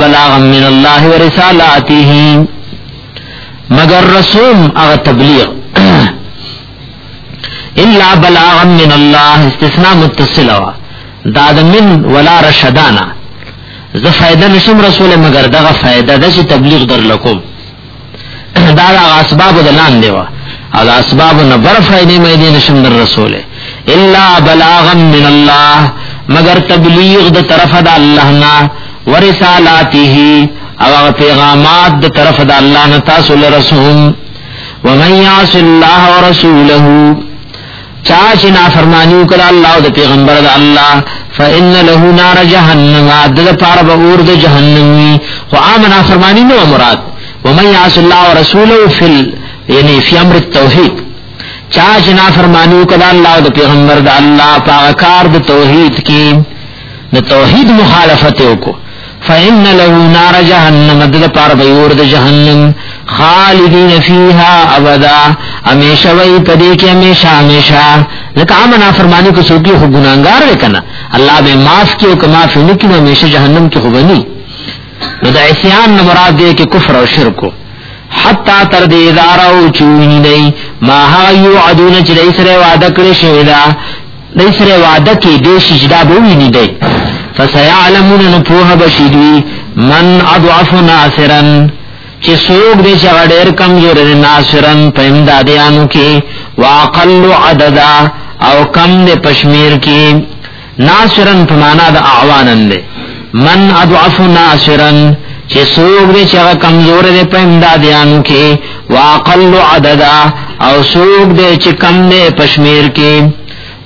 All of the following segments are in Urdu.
بلاغا من اللہ و رسالاته مگر رسوم اغا تبلیغ. الا بلاغا من اللہ، استثناء متصل ہوا داد من ولا رشدانا. ز فائدہ نشم رسول، مگر دغا فائدہ، دا چی تبلیغ در لکم دادا اسباب دلان دیوا. اغا اسباب نبر فائدہ میدی نشم در رسول. الا بلاغا من اللہ، مگر تبلیغ دا طرف دا اللہ نا. ورسالاته او پیغامات دا طرف دا اللہ نا تاسو ومن یعص اللہ ورسوله چاچ نا فرمانیو کلا اللہ دا پیغمبر دا اللہ۔ فإن له نار جہنم۔ عدد پار بغور دا جہنمی خو آمنا فرمانی نو مراد۔ ومن یعص اللہ ورسوله فی یعنی فی امر التوحید۔ چاچ نا فرمانیو کلا اللہ دا پیغمبر دا اللہ پاکار دا توحید کی۔ دا توحید مخالفتیو کو فإن له نار جهنم دد پار بیور د جهنم خالدین فیها ابدا. ہمیشہ وی پدی کے ہمیشہ ہمیشہ. لکہ آمنا فرمانی کو سوکی خو گناہگار رکنا اللہ بے معاف کیو کہ معافی نکنو ہمیشہ جہنم کی خوبنی نو دا نمراد دے کہ کفر و شرکو حتی تر دے داراو چوینی دی ما ها یو عدون چی سر وعدہ کرے شویدہ. دی سر وعدہ کی دے شجدہ بوینی دی فسیعلمون نپوہ بشیدوی من اضعف ناصرن، چی سوک دے چا دیر کمزور دے ناصرن پا امدادیانو کی، واقل عددا او کم دے پشمیر کی، ناصرن پا مانا دا اعوانن دے۔ من اضعف ناصرن، چی سوک دے چا کمزور دے پا امدادیانو کی، واقل عددا او سوک دے چی کم دے پشمیر کی۔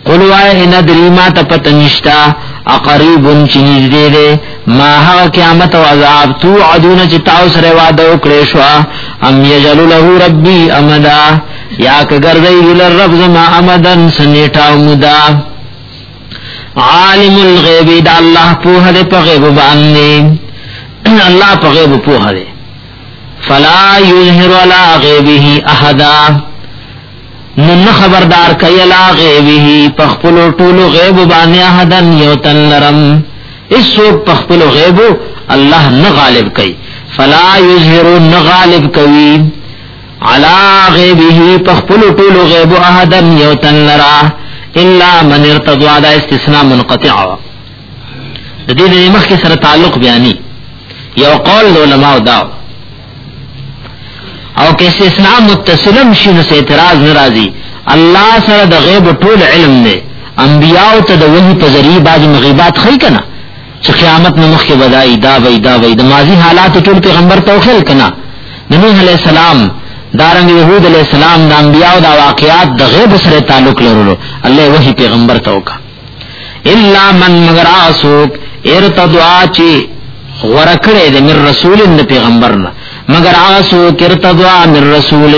قلوائے ندری ما تپتنشتا اقریب چنیز دے دے، ما حق قیامت و عذاب تو عدون چتاو سر وعدو کریشوا، ام یجلو لہو ربی امدا، یا کگردئی گلر رب زما امدن سنیٹاو مدا. عالم الغیب دا اللہ پوہ دے، پا غیب باندے. اللہ پا غیب پوہ دے. فلا یظہر علا غیبی احدا. نن خبردار کئی لا غیبی پخپلو طولو غیب بانی احدن یوتن لرم. اس سوک پخپلو غیبو اللہ نغالب کئی. فلا یظہرو نغالب کئی علا غیبی پخپلو طولو غیبو احدن یوتن لرا. الا من ارتضوا، دا استثناء منقطع دید نمخ کی سر تعلق بیانی. یو قول دو علماء داو. او کہ استثناء متصلم شین سے اعتراض نرازی اللہ سر دا غیب طول علم دے، انبیاء تا دا وحی پا ذریعی باز مغیبات خی کنا۔ چھ قیامت نمخ کے بدائی دا وی دا وی، دا ماضی حالات طول پیغمبر توخیل کنا۔ نبیح علیہ السلام دارنگ یہود علیہ السلام، دا انبیاء دا واقعات دا غیب سر تعلق لرلو۔ اللہ وحی پیغمبر توکا اللہ من مگر آسوک ارتدعا چی غرکڑے دے من رسول دا پیغمبرنا۔ مگر آسو کرتدوا من رسول،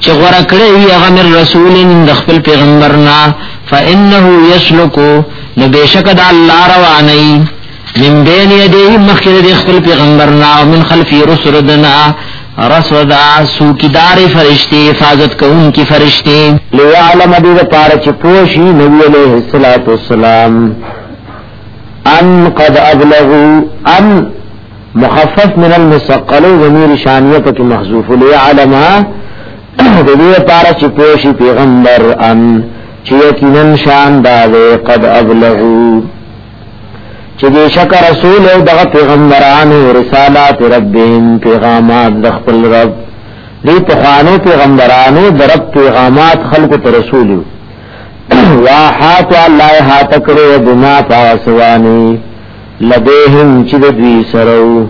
چی غرکڑے وی اغا من رسول دخپل پیغمبرنا فإنہو یسلکو نبیشک دا اللہ روانی. من بین یدیہ مخیر دخپل پیغمبرنا ومن خلفی رسردنا رسودا سوکیدار فرشتے، حفاظت کو ان کی فرشتے. لیعلم دید پارچ پوشی نبی علیہ السلام. ان قد ابلغو، ان مخفف من المسقل ضمیر شانیت کی محذوف لعلما ہاں۔ دې پارا چې پوشي پیغمبر ان چې یقینا شان داوي قد ابلغو۔ چې دې شک رسول او دغه پیغمبرانو رسالات ربهم پیغامات د خپل رب۔ دې په خوانو پیغمبرانو د پیغامات خلق ته رسول۔ واحات الله ها تکړه بما پاسوانی لديهم چې دوی سره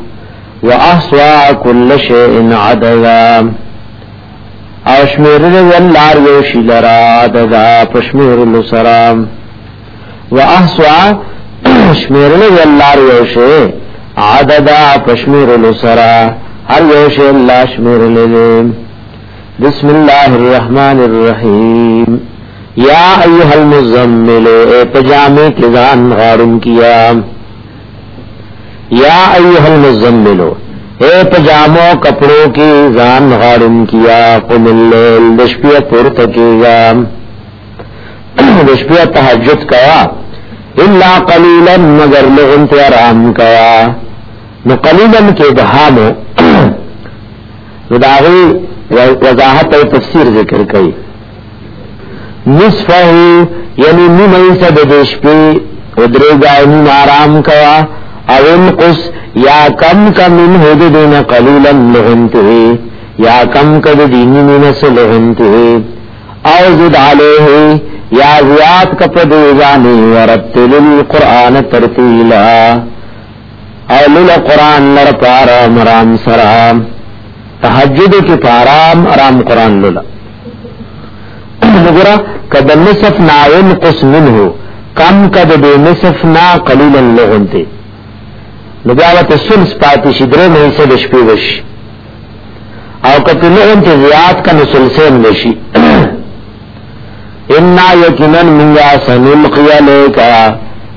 واحصوا كل شيء عددا. او شمیر ولار یو شلرا عددا پشمیر لسرا. واحصوا شمیر ولار یو شی عددا پشمیر لسرا. هر یو شی الله شمیر لله بسم الله الرحمن الرحیم یا ایها المزمل، اے پجامے کے ځان غارم کیا. یا ایوہ المزملو، اے پجامو کپڑوں کی زان غارم کیا، قم اللیل، دشپیہ پورت کی گا دشپیہ تحجد کیا اللہ قلیلا، مگر لغن تے آرام کیا۔ نو قلیلا کے بہامو داغی وضاحت و تفسیر ذکر کئی۔ نصفہ یعنی نمی سب دیش پی ادرے گائنی آرام کوا او انقص یا کم کا من حد دین قلیلا لغنتے یا کم کا دینی من سلغنتے او زد علیہ یا زیاد کا پدیزانی ورتل القرآن ترتیلا او لل قرآن لر پارا مرام سرام تحجد کی پارام ارام قرآن لولا نگرا کد نصف نا انقص منه، کم کد دے نصف نا قلیلا لغنتے نبیاوت سلس پاتی شدرے میں سے دشپی وش او کت لغنتے زیاد کا نسلسین وشی انا یکنن منگا سنلقی لیکا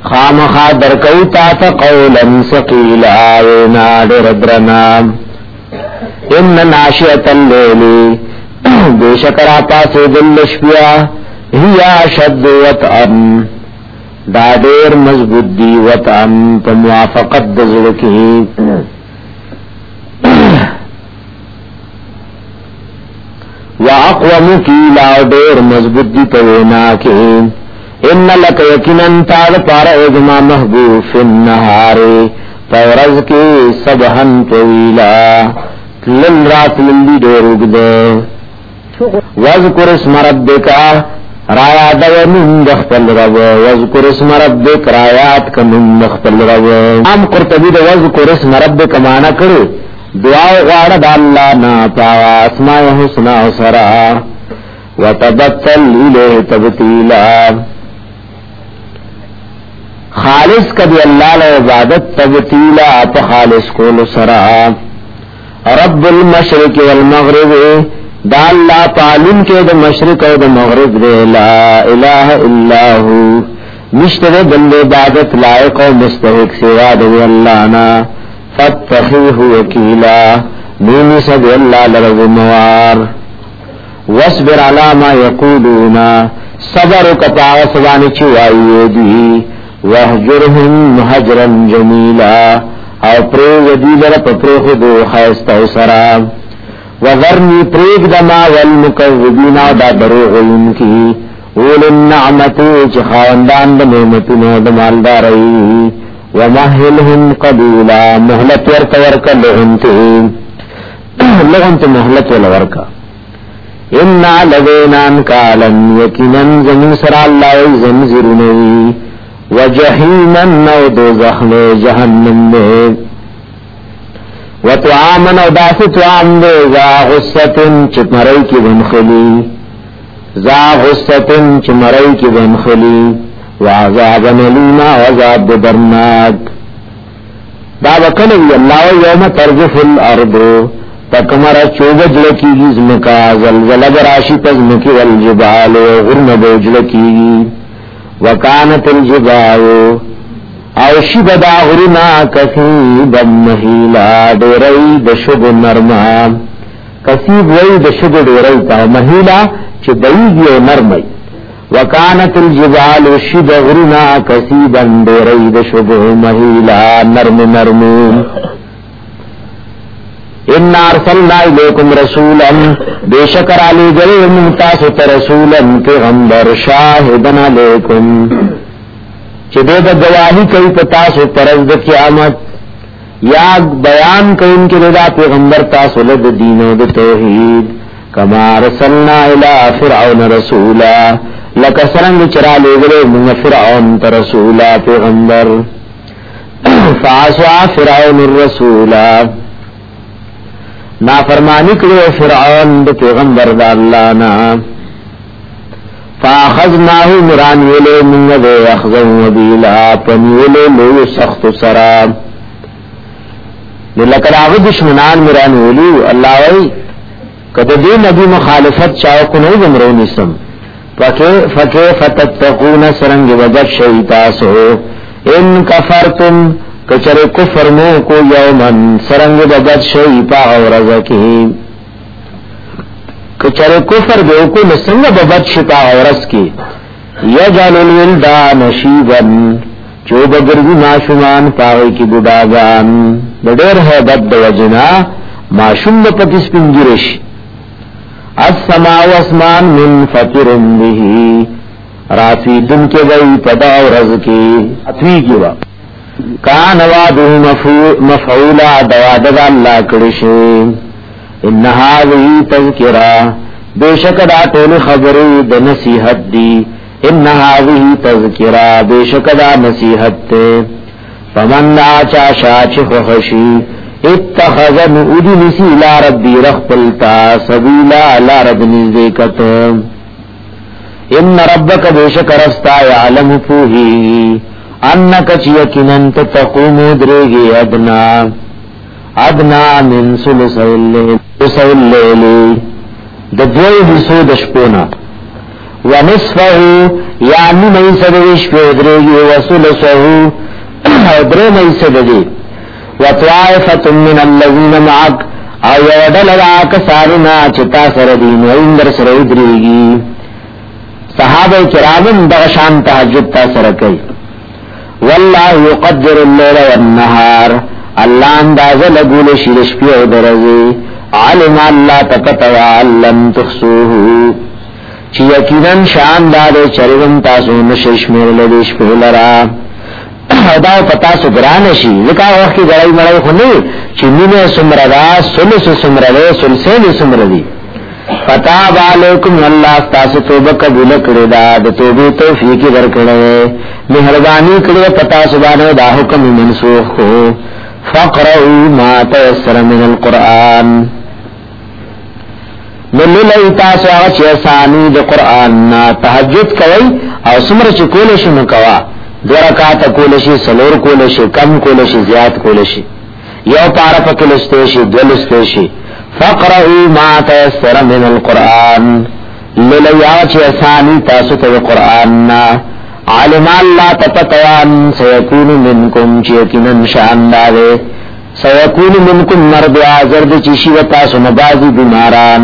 خام خادر کوتا تا قولا سقیلا وینا دربرنام ان ناشیت اللیلی، بے شکرا پاسے دلش پیا ہیا شد وطعن. دا دیر مضبوط دی وطعن پا موافقت دزلکی واقوم کی لاو دیر مضبوط دی پوینا کی. ان لک یکنن تاد پارا اجما محبوب فی النہارے پورز کی سبحن طویلا لن رات لندی دیر اگدے. وذکر اسم ربکا. رایا دو من دخپل رب وذکر اسم ربک رایات کا من دخپل رب. ام قرطبی دو وذکر اسم ربک مانا کرو. دعا غار دا اللہ نا پاوا اسماء حسنا سرا. وتبتل الیہ تبتیلا. خالص کبھی اللہ لعبادت تبتیلا پا خالص کول سرا. رب المشرق والمغرب دا اللہ تعلیم کے دا مشرق و دا مغرب دے، لا الہ الا ہو۔ مشتر بند عبادت لائق و مستحق سوا دے اللہ نا۔ فتخیح وکیلا۔ نینی سب اللہ لرز موار۔ وصبر علاما یقولونا صبر کپا سبانی چوائی دی۔ وحجرهم حجرا جمیلا۔ او پریگ دی لر پپریخ دو خیستا سرا وذرنی پریگ دما والمکذبین دا دروغ انکی اول النعمت چی خواندان دا نعمتنو دا مالدارئی ومحلهم قبولا محلت ورک ورک لغنتی لغنت محلت ورکا انا لدینان کالن یکنن زمین سر اللہ زمزرنوی وجہیما نو دو زخم جہنم دے وطعاما نو داس طعام دے ذا غصتن چمرائی کی بنخلی ذا غصتن چمرائی کی بنخلی وعذابا نلیما وعذاب درناک. دا بکنوی اللہ و یوم ترجف الارض. تکمر چوبج لکی گی زمکا زلزل براشی تزمکی والجبال و غرم بوج لکی گی وکانت الجبال. او بدا غرنا کسیب مہیلا دیرئی دشد نرما. کسیب وی دشد دیرئی تا مہیلا چی بیگی و نرمی. وکانت الجبال شی غرنا کسیبا دیرئی دشد مہیلا نرم نرم. ان ارسلنا الیکم رسولا. بے شکر علی گئے ممتاز رسولا. پیغمبر شاہدن علیکم. چدے دا گواہی کئی پتاس پرز دا قیامت یا بیان کئی ان کے لدا پیغمبر تاس ولد دین و دا توحید، کما رسلنا الى فرعون رسولا، لکا سرنگ چرا لے گلے من فرعون تا رسولا پیغمبر۔ فعصوا فرعون الرسولا۔ نا فرمانی کرو فرعون دا پیغمبر دا اللہ نا۔ فاخذناہو مران ویلے منگ دے اخذن وبیلا پنیولے لو سخت سرام لکر آغا دشمنان مران ویلو. اللہ وی کد دی نبی مخالفت چاو کنو دمرو نسم. فکے فتتقون سرنگ وجد شیطاسو ان کفرتم کچر کفر مو کو یومن، سرنگ بد شئی پا غورز کچر کفر دے کو نسنگ بد شپا غورز کی. یجال الولدان شیبن چو بگردی ناشمان پاوی کی بڑاگان د ډېر هیبت د وجنا ماشوم په پکې سپینګریش السما واسمان من فطر به رافی دن کے وئی پدا رز کی. اتوی کی وا. کان وعده مفعولا دواد اللہ کڑشے ان هذه تذکرہ۔ بے شک دا ټول خبرې د نصیحت دی۔ ان هذه تذکرہ، بے شک دا نصیحت ته فمن چا شاچ خوشی اتخذن ادی نسی لا ربی رخپلتا، سبیلا لا رب نزدیکت ان ربک بے شک رستا یعلم پوہی انک چیکنن تقوم درگی ادنا۔ ادنا من سلسل اللیلی د دوی حصو د شپونا و نصفه یعنی نیسه د شپو درېږي و ثلثه، او درې نیسه د دې و طائفه من الذين معك، او یو ډل را کسارنا چتا سره دین و اندر سره درېږي صحابه کرام دغه شان تهجد تا سره کوي. والله يقدر الليل والنهار. الله اندازه لګول شي د شپې او درځي علم اللہ تکتوا لن تخصوه چی یقیناً شان دادے چرون تاسو نشش میر لدیش پہلرا دا پتا سو گرانشی. لکا وقت کی گرائی مرائی خونی. چی مین سمردا سلس سمردے سلسین سمردی پتا بالیکم اللہ تاسو توبہ قبول کردا دا توبی توفیقی در کردے مہربانی کردے پتا سبانے دا حکم منسوخ کو فقرعو ما تیسر من القرآن. نللی تاسو هغه چې اسانی د قران نا تهجد کوي او سمره چې کول شي نو کوا سلور کول شي کم کول شي، زیات کول شي. یو پار پکې لسته شي دل ما تيسر من القران للی هغه چې اسانی تاسو ته قران نا علم الله تتقوان سيكون منكم چیکنن شان داوه سيكون منكم مرض عذر چشی و تاسو مبازی بیماران.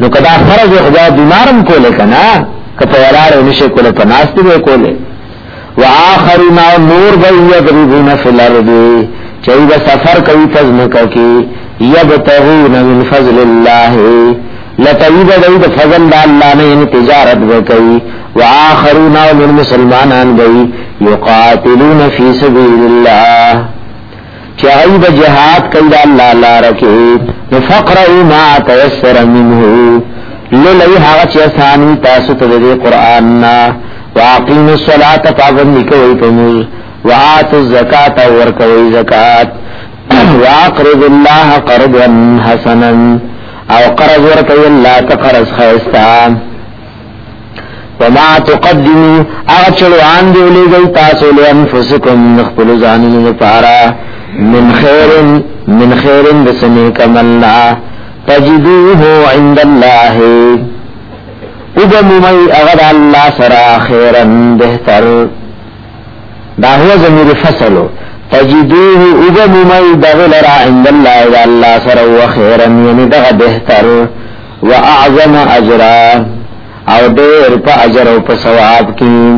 نو کدا فرض خدا بیمارم کولے کنا کته ولار نشه کولے پناستی به کولے. واخرین نور بی یضربون فی الارض. چای با سفر کوي فزمکا کی یبتغون من فضل الله لتوید دید فضل دا اللہ نے ان تجارت بکئی وآخرون من مسلمانان گئی یقاتلون فی سبیل اللہ۔ چاہی با جہاد اللہ اللہ رکے فقرعو ما تیسر منہو للی حاغ چی اسانی تاسو تدری قرآننا واقیم الصلاة پابندی کوئی پموز وآت الزکاة ورکوئی زکاة۔ واقرض اللہ قرضا حسنا۔ او قرض ورکوئی اللہ تقرض خیستان وما تقدمو اغچلو آن دیولی گئی تاسو لانفسکم نخبلو زانین پارا من خیر من خیر بسنے کملنا تجدوه عند اللہ اگمومی اغد اللہ سرا خیرا بہتر دا ہوا زمیر فصلو تجدوه اگمومی دغل را عند اللہ اذا اللہ سرا وخیرا یعنی دغ بہتر واعظم اجرا او دیر پا اجر و پا سواب کی.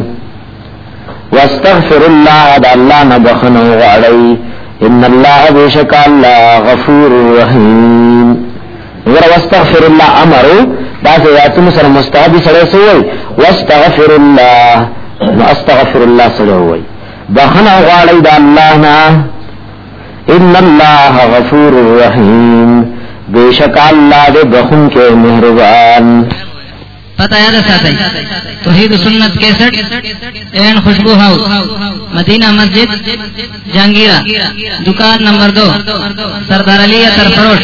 واستغفر اللہ دا اللہ نبخنو غاڑی. ان اللہ بے شک اللہ غفور رحیم. اگر واستغفر اللہ امرو، دا سے یاتم سر مستحبی سڑے سوئی واستغفر اللہ واستغفر اللہ سڑے ہوئی. بخنا غالی دا اللہ نا. ان اللہ غفور رحیم. بے شک اللہ دے بخن کے مہربان. پتہ یاد ساتھ توحید سنت کیسٹ این خوشبو ہاؤس، مدینہ مسجد، جہانگیرہ، دکان نمبر دو، سردار علی اثر فروش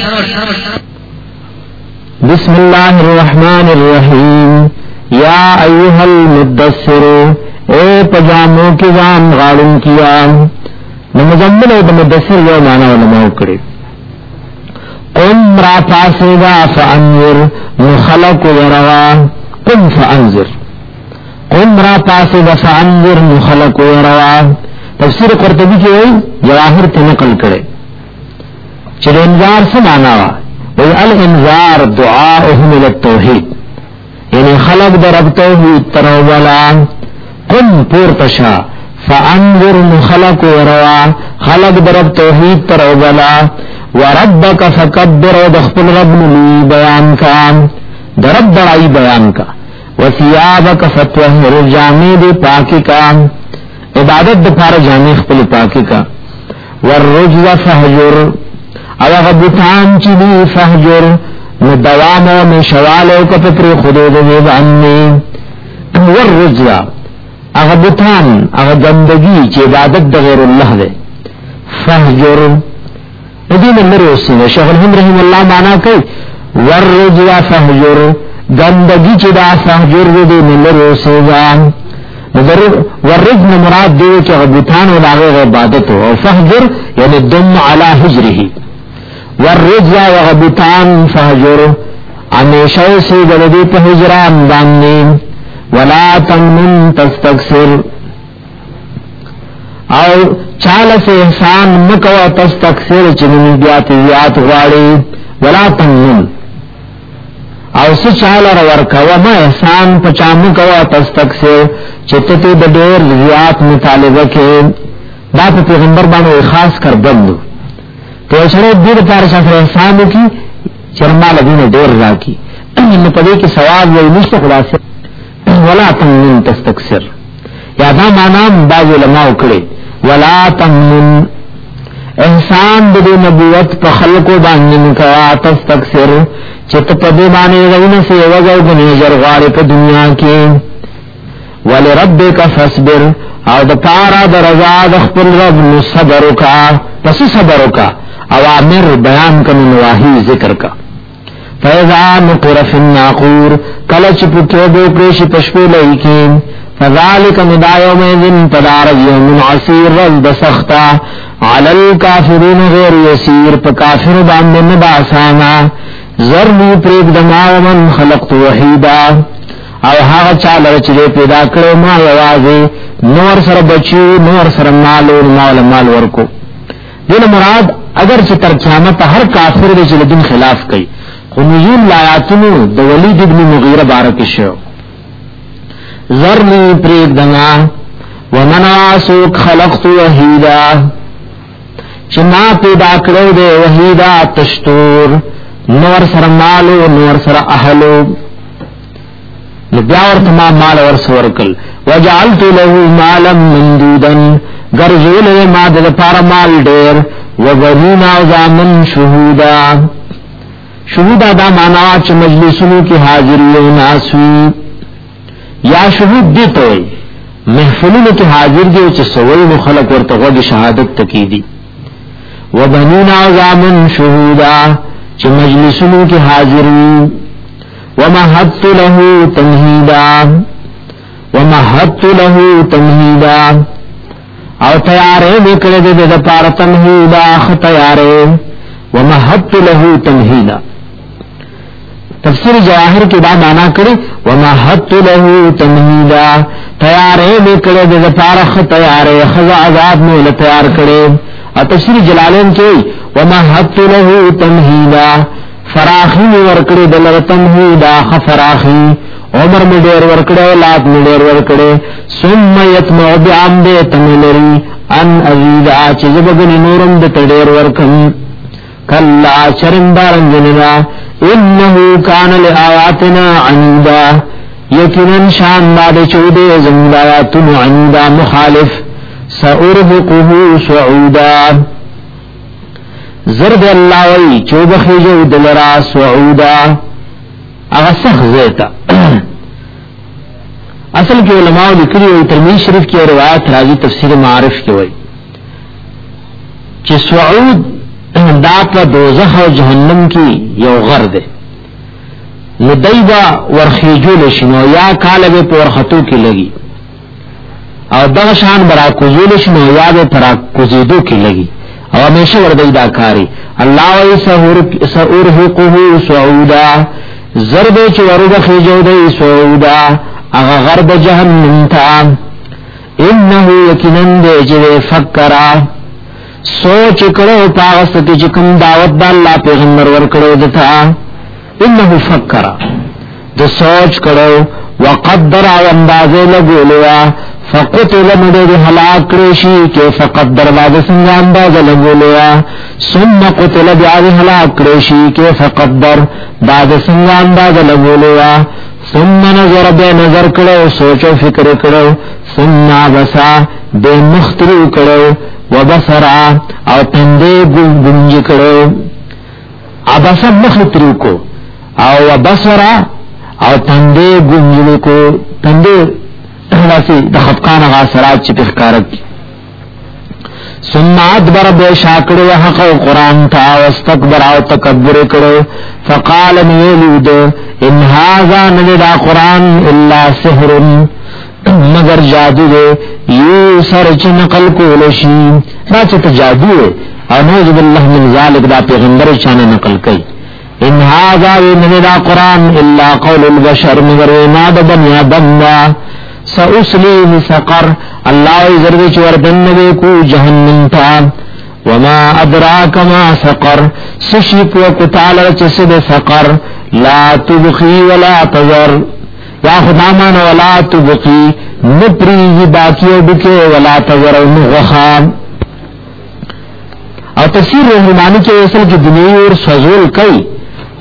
بسم اللہ الرحمن الرحیم۔ یا ایوہ المدسر اے پجاموں کی جان غارن کیا۔ نمزمبل اے مدسر یو مانا علماء کرے قم را پاسیگا فانور نخلق وروا قم فانذر قم را پاس فانذر مخلق و روا. تفسیر قرطبی کی ہوئی؟ جواہر تے نقل کرے. چل انذار سے مانا وا وی الانذار دعاؤہم التوحید. یعنی خلق در اب توحید ترولا قم پور تشا. فانظر خلق وروا خلق در درب توحید پر اوبلا وربک فکبر و دخپل رب نلی بیان کا. درب بڑائی بیان کا۔ وسیابک فتوہر جامع دی پاکی کا۔ عبادت دفار جامع خپل پاکی کا۔ والرجز فہجر۔ او غبتان چلی فہجر ندوام و نشوالو کپتر خدود ویبانی والرجز۔ اغبتان اغبندگی چی عبادت دغیر اللہ دے۔ فہجر۔ ادین امر اسنے شیخ الحمد رحم اللہ مانا کئی۔ والرجز فہجر گندگی چی دا فہجر دے ملر سوزان. اسنے ورجن مراد دے کہ غبتان و لاغے عبادت ہو اور فہجر یعنی دم علی حجرہی ورجا و غبتان فہجر، ہمیشہ سے گلدی پہ حجران داننے ولا تمن تستکسر او چال سے احسان مکو تستکسر چننی بیات ویات غاڑی. ولا تمن او سو چال ورکو ما احسان پچام کوا تستکسر چتتی بدیر زیات مطالبہ کے دا پا پیغمبر بانو خاص کر بندو تو اچھڑے دیر پار سفر احسانو کی چرما لگین دیر را کی انہی پدے کی سواب وی نشت خدا سے ولا تمنن تستکسر یا دا معنام باز علماء اکڑے ولا تمنن احسان دے نبوت پا خلقو باندن کوا تستکسر چت پدے بانے غین سے وگو گنی جرغار پا دنیا کی ولربک فصبر او د پارا د رضا د خپل رب نو صبر کا پس صبر کا اوامر بیان کنو نواہی ذکر کا۔ فیضا نقر فی الناقور کلچ پکے دو پریش پشپو لیکین فذالک مدایو میدن پدار یوم عصیر رزد سختا۔ علی الكافرین غیر یسیر پا کافر باندن باسانا. ذرنی پریک دماغ من خلقت وحیدہ او هغه چاله چې پیدا کړو ما یوازې نور سره بچو نور سره مال او مال مال ورکو. دین مراد، اگر چې تر قیامت هر کافر دې چې دین خلاف کوي خو نزول لایاتونو ولید ابن مغیره بارک شو. ذرنی پریک دنا ومناسوک خلقت وحیدا. چې ما پیدا کړو دې وحیدا تشتور، نور سره مال او نور سره اهلو بیا ورته ما مال ورس ورکل وجعلت له مالا ممدودا غرزول ما د پار مال ډیر وبنینا زامن شهودا شهودا دا معنا چې مجلسونو کې حاضری او ناسوی یا شهود دي ته محفلونو کې حاضر دي چې سوي مخلق ورته غوږ شهادت تکیدي وبنینا زامن شهودا چې مجلسونو کې حاضری ومحدت له تمهیدا ومحدت له تمهیدا. او تیارے نکلے دے دے پار تمہیدا خ تیارے. ومحدت له تمہیدا تفسیر جواہر کی بات مانا کرے ومحدت له تمہیدا تیارے نکلے دے پار خ تیارے خزا عذاب میں تیار کرے. اور تفسیر جلالین کے ومحدت له تمہیدا، فراخی می ورکڑی دلر تمہیدا خفراخی عمر می دیر ورکڑی اولاد می دیر ورکڑی سم یتمع بیعام دے تملری ان ازیدا چیز بگنی نورم دے تدیر ورکم کلا چرندارن جننا، انہو کان لآیاتنا عنیدا۔ یکنن شان باد چودے زمدایاتن عنیدا مخالف۔ سأرهقه سعودا. زرد اللہ وی چوبخی جو دلرا سعودا. اغا سخ زیتا. اصل کی علماء لکری ہوئی ترمیز شریف کی روایت راضی تفسیر معارف کی ہوئی. چی سعود دات و دوزخ و جہنم کی یو غرد. ندیبا ورخیجو لشنو یا کالب پورخطو کی لگی. اور دغشان برا کزو لشنو یا بے پرا کزیدو کی لگی. او ہمیشہ وردی دا کاری. اللہ وی سہورحقه سعودا. زرد چو ورد خیجو دی سعودا. اغا غرد جہنم تا. انہو یکنن دے جوے فکرا. سوچ کرو پاغستی چکم دعوت دا اللہ پیغمبر ورکڑو دتا. انہو فکرا. دو سوچ کرو. وقدر او اندازے لگولوا فقتل مدد حلاک کرشی کے فقط دروازه څنګه انداز لګولیا ثم قتل بیا حلاک کرشی کے فقط در داد څنګه انداز لګولیا ثم نظر به نظر کړو سوچ او فکر کړو ثم بسا به مختری کړو وبصرا او تندې ګونګ کړو ابسا مختری کو۔ او وبصرا او تندې ګونګ کو۔ تندې داسی د خفقان غا سرات چې پخکارت ثم ادبر بے شاکڑو حق و قرآن تا واستکبر او تکبر کرو۔ فقال میلود ان هذا نددا قرآن الا سحر، مگر جادو دے، یو سر چ نقل کولشی۔ دا چت جادو ہے او نوذ بالله من ذلك دا پیغمبر چانه نقل کئی۔ ان هذا نددا قرآن الا قول البشر، مگر ما د بنی آدم سأسليه سقر. اللہ ضرور چور دنوے کو جہنم تا. وما ادراک ما سقر. سشیپ و کتالا چسد سقر. لا تبخی ولا تذر. یا خدا مان ولا تبخی نپریگی باکی بکے ولا تذر و نغخام اور تفسیر رحمانی کے اصل کی دنیا اور سزول کئی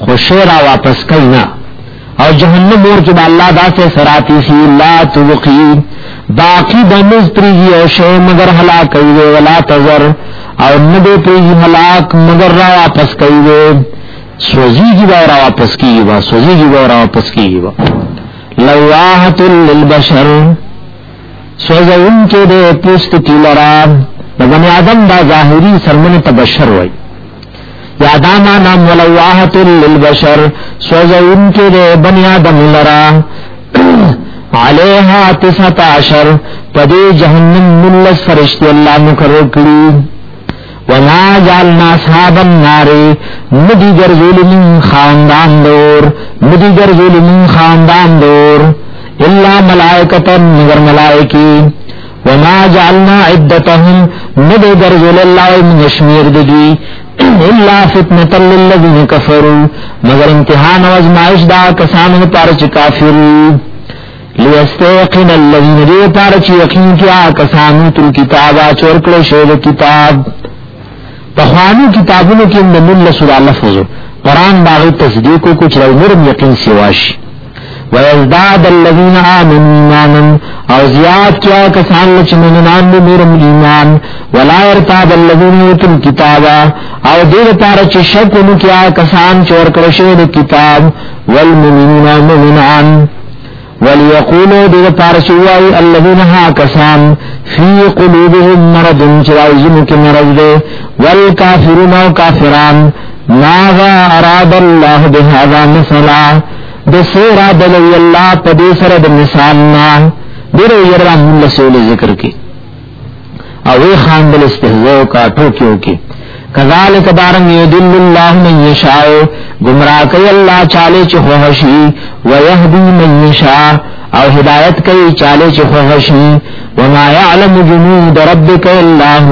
خوشیرہ واپس کئی نہ اور جہنم اور جب اللہ دا سے سراتی سی، لا تبقی، باقی دمز پریگی او شے مگر ہلاک کئی ولا تذر، اور ندے پریگی ہلاک مگر را واپس کئی سوزی کی با را واپس کی با سوزی کی با را واپس کی با لواحت للبشر سوزا ان کے دے پوست کی لرام بنی آدم دا ظاہری سرمن تبشر ہوئی۔ یادانا نام ولواحت للبشر سوز ان کے دے بنی آدم لرا۔ علیہا تسعت عشر پدی جہنم ملس فرشتی اللہ مکرر کری۔ وما جعلنا اصحاب النار، مدی گرزول من خاندان دور، مدی گرزول من خاندان دور۔ الا ملائکتا مگر ملائکی۔ وما جعلنا عدتهم مدی گرزول اللہ من شمیر دگی۔ الا فتنه للذین کفروا مگر امتحان او ازمائش دا کسانو پر چ کافر لیستيقن الذین دی پر یقین کیا کسانو تل کتاب چور کړه شو کتاب۔ پخوانی کتابونو کې د مل سورہ لفظ، قرآن باغ تصدیق کو کچھ رو نرم یقین سواش۔ ویزداد الذین آمنوا ایمانا او زیاد کیا کسان لچ مننان نرم ایمان۔ ولا ارتاب الذین یتل کتابا او دیر پارا چی شک انو کیا کسان چور کرشید کتاب والمؤمنون مؤمنان. وليقولوا دیر پارا چوائی الذین ها کسان، فی قلوبهم مرض چرائزن کی مرض دے والکافرون و کافران، ماذا اراد اللہ بهذا مثلا؟ بسورا دلوی اللہ پدیسر دمثالنا دیر یرام اللہ سول ذکر کی اوی خان بل استحضاء کا ٹوکیوں کی کذالک دارن یدل اللہ من یشاء. گمراہ کئی اللہ چالے چ خوشی و یہدی من یشاء. او ہدایت کئی چالے چ خوشی وما يعلم جنود ربک اللہ.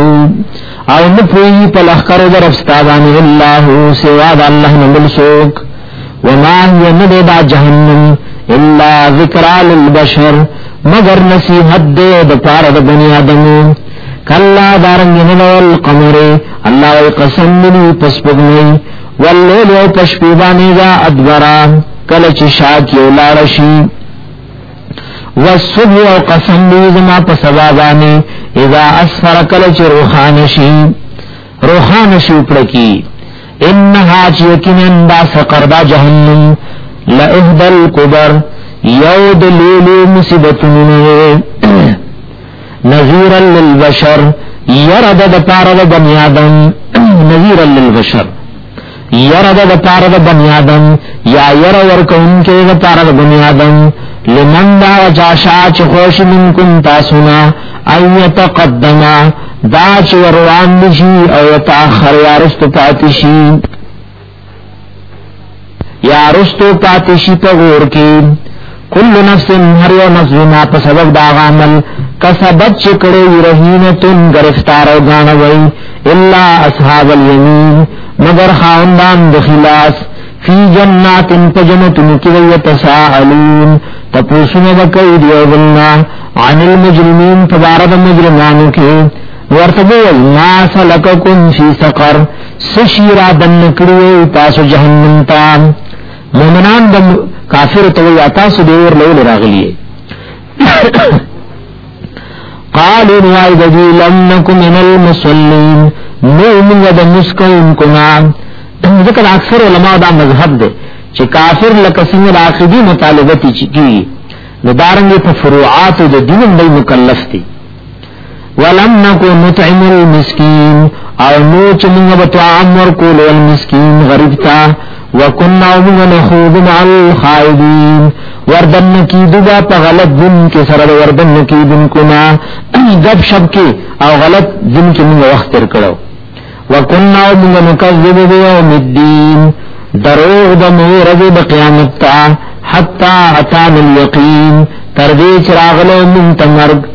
او نپوئی پلخکر در افستادان اللہ، سوا دا اللہ نمل سوک. و وما ید دا جہنم الا ذکرى للبشر، مگر نصیحت دے دا پارد بنی آدموں کلا دارنگ نوال قمر اللہ وی قسم منی پسپگنی، واللیل و پشپیبانی دا ادبرا کلچ شاکی لارشی. والصبح و قسم بیزما پسبابانی، اذا اسفر کلچ روحانشی. روحانشی اپڑکی. انہا چیکنن دا سقر دا جہنم لئہدل کبر یود لیلو مصیبتننے نذیرا للبشر، یرد د پاره د بنی آدم. نذیرا للبشر. یرد د پاره د بنی آدم. یا یر ور کون کې د پاره بنی آدم. لمن دا جاشا چ خوش من کن تاسونا. ایت قدما دا چ وروان دشي او تاخر یا رست پاتشي یا رستو پاتشي په ور کې کل نفس ہر یو نفس ما په سبب دا عمل. کسبت چکڑے رہینتن گرفتار و گانوئی. الا اصحاب الیمین. مگر خاندان دخلاص فی جنات پجنتن کی تساءلون تپوسونه وکړي دی ولنا عن المجرمين تبارد مجرمانو کې ورتبو ما سلككم في سقر. سشیرا دن کړو تاسو جهنم ته مومنان د کافر ته وي تاسو دی ور لول راغلی قالوا نوائد دی لم نکو من المسلین نو منگ دا مسکون کنا ذکر اکثر علماء دا مذہب دے، چی کافر لکسنگ راقیدی مطالبتی چکی ندارنگی پا فروعات دا دین دی مکلف دی ولم نکو نطعم المسکین او نو چی منگ بطعام ورکول والمسکین غریب تا وکننا منگ نخوض مع الخائدین وردن کی دبا پا غلط دن کے سر وردن کی دن کنا گب شب کے او غلط دن کے منگ وقت تر کرو وکننا منگ نکذب بیوم الدین دروغ دا مورد بقیامت تا حتی اتان الیقین تردی چراغلو من تمرگ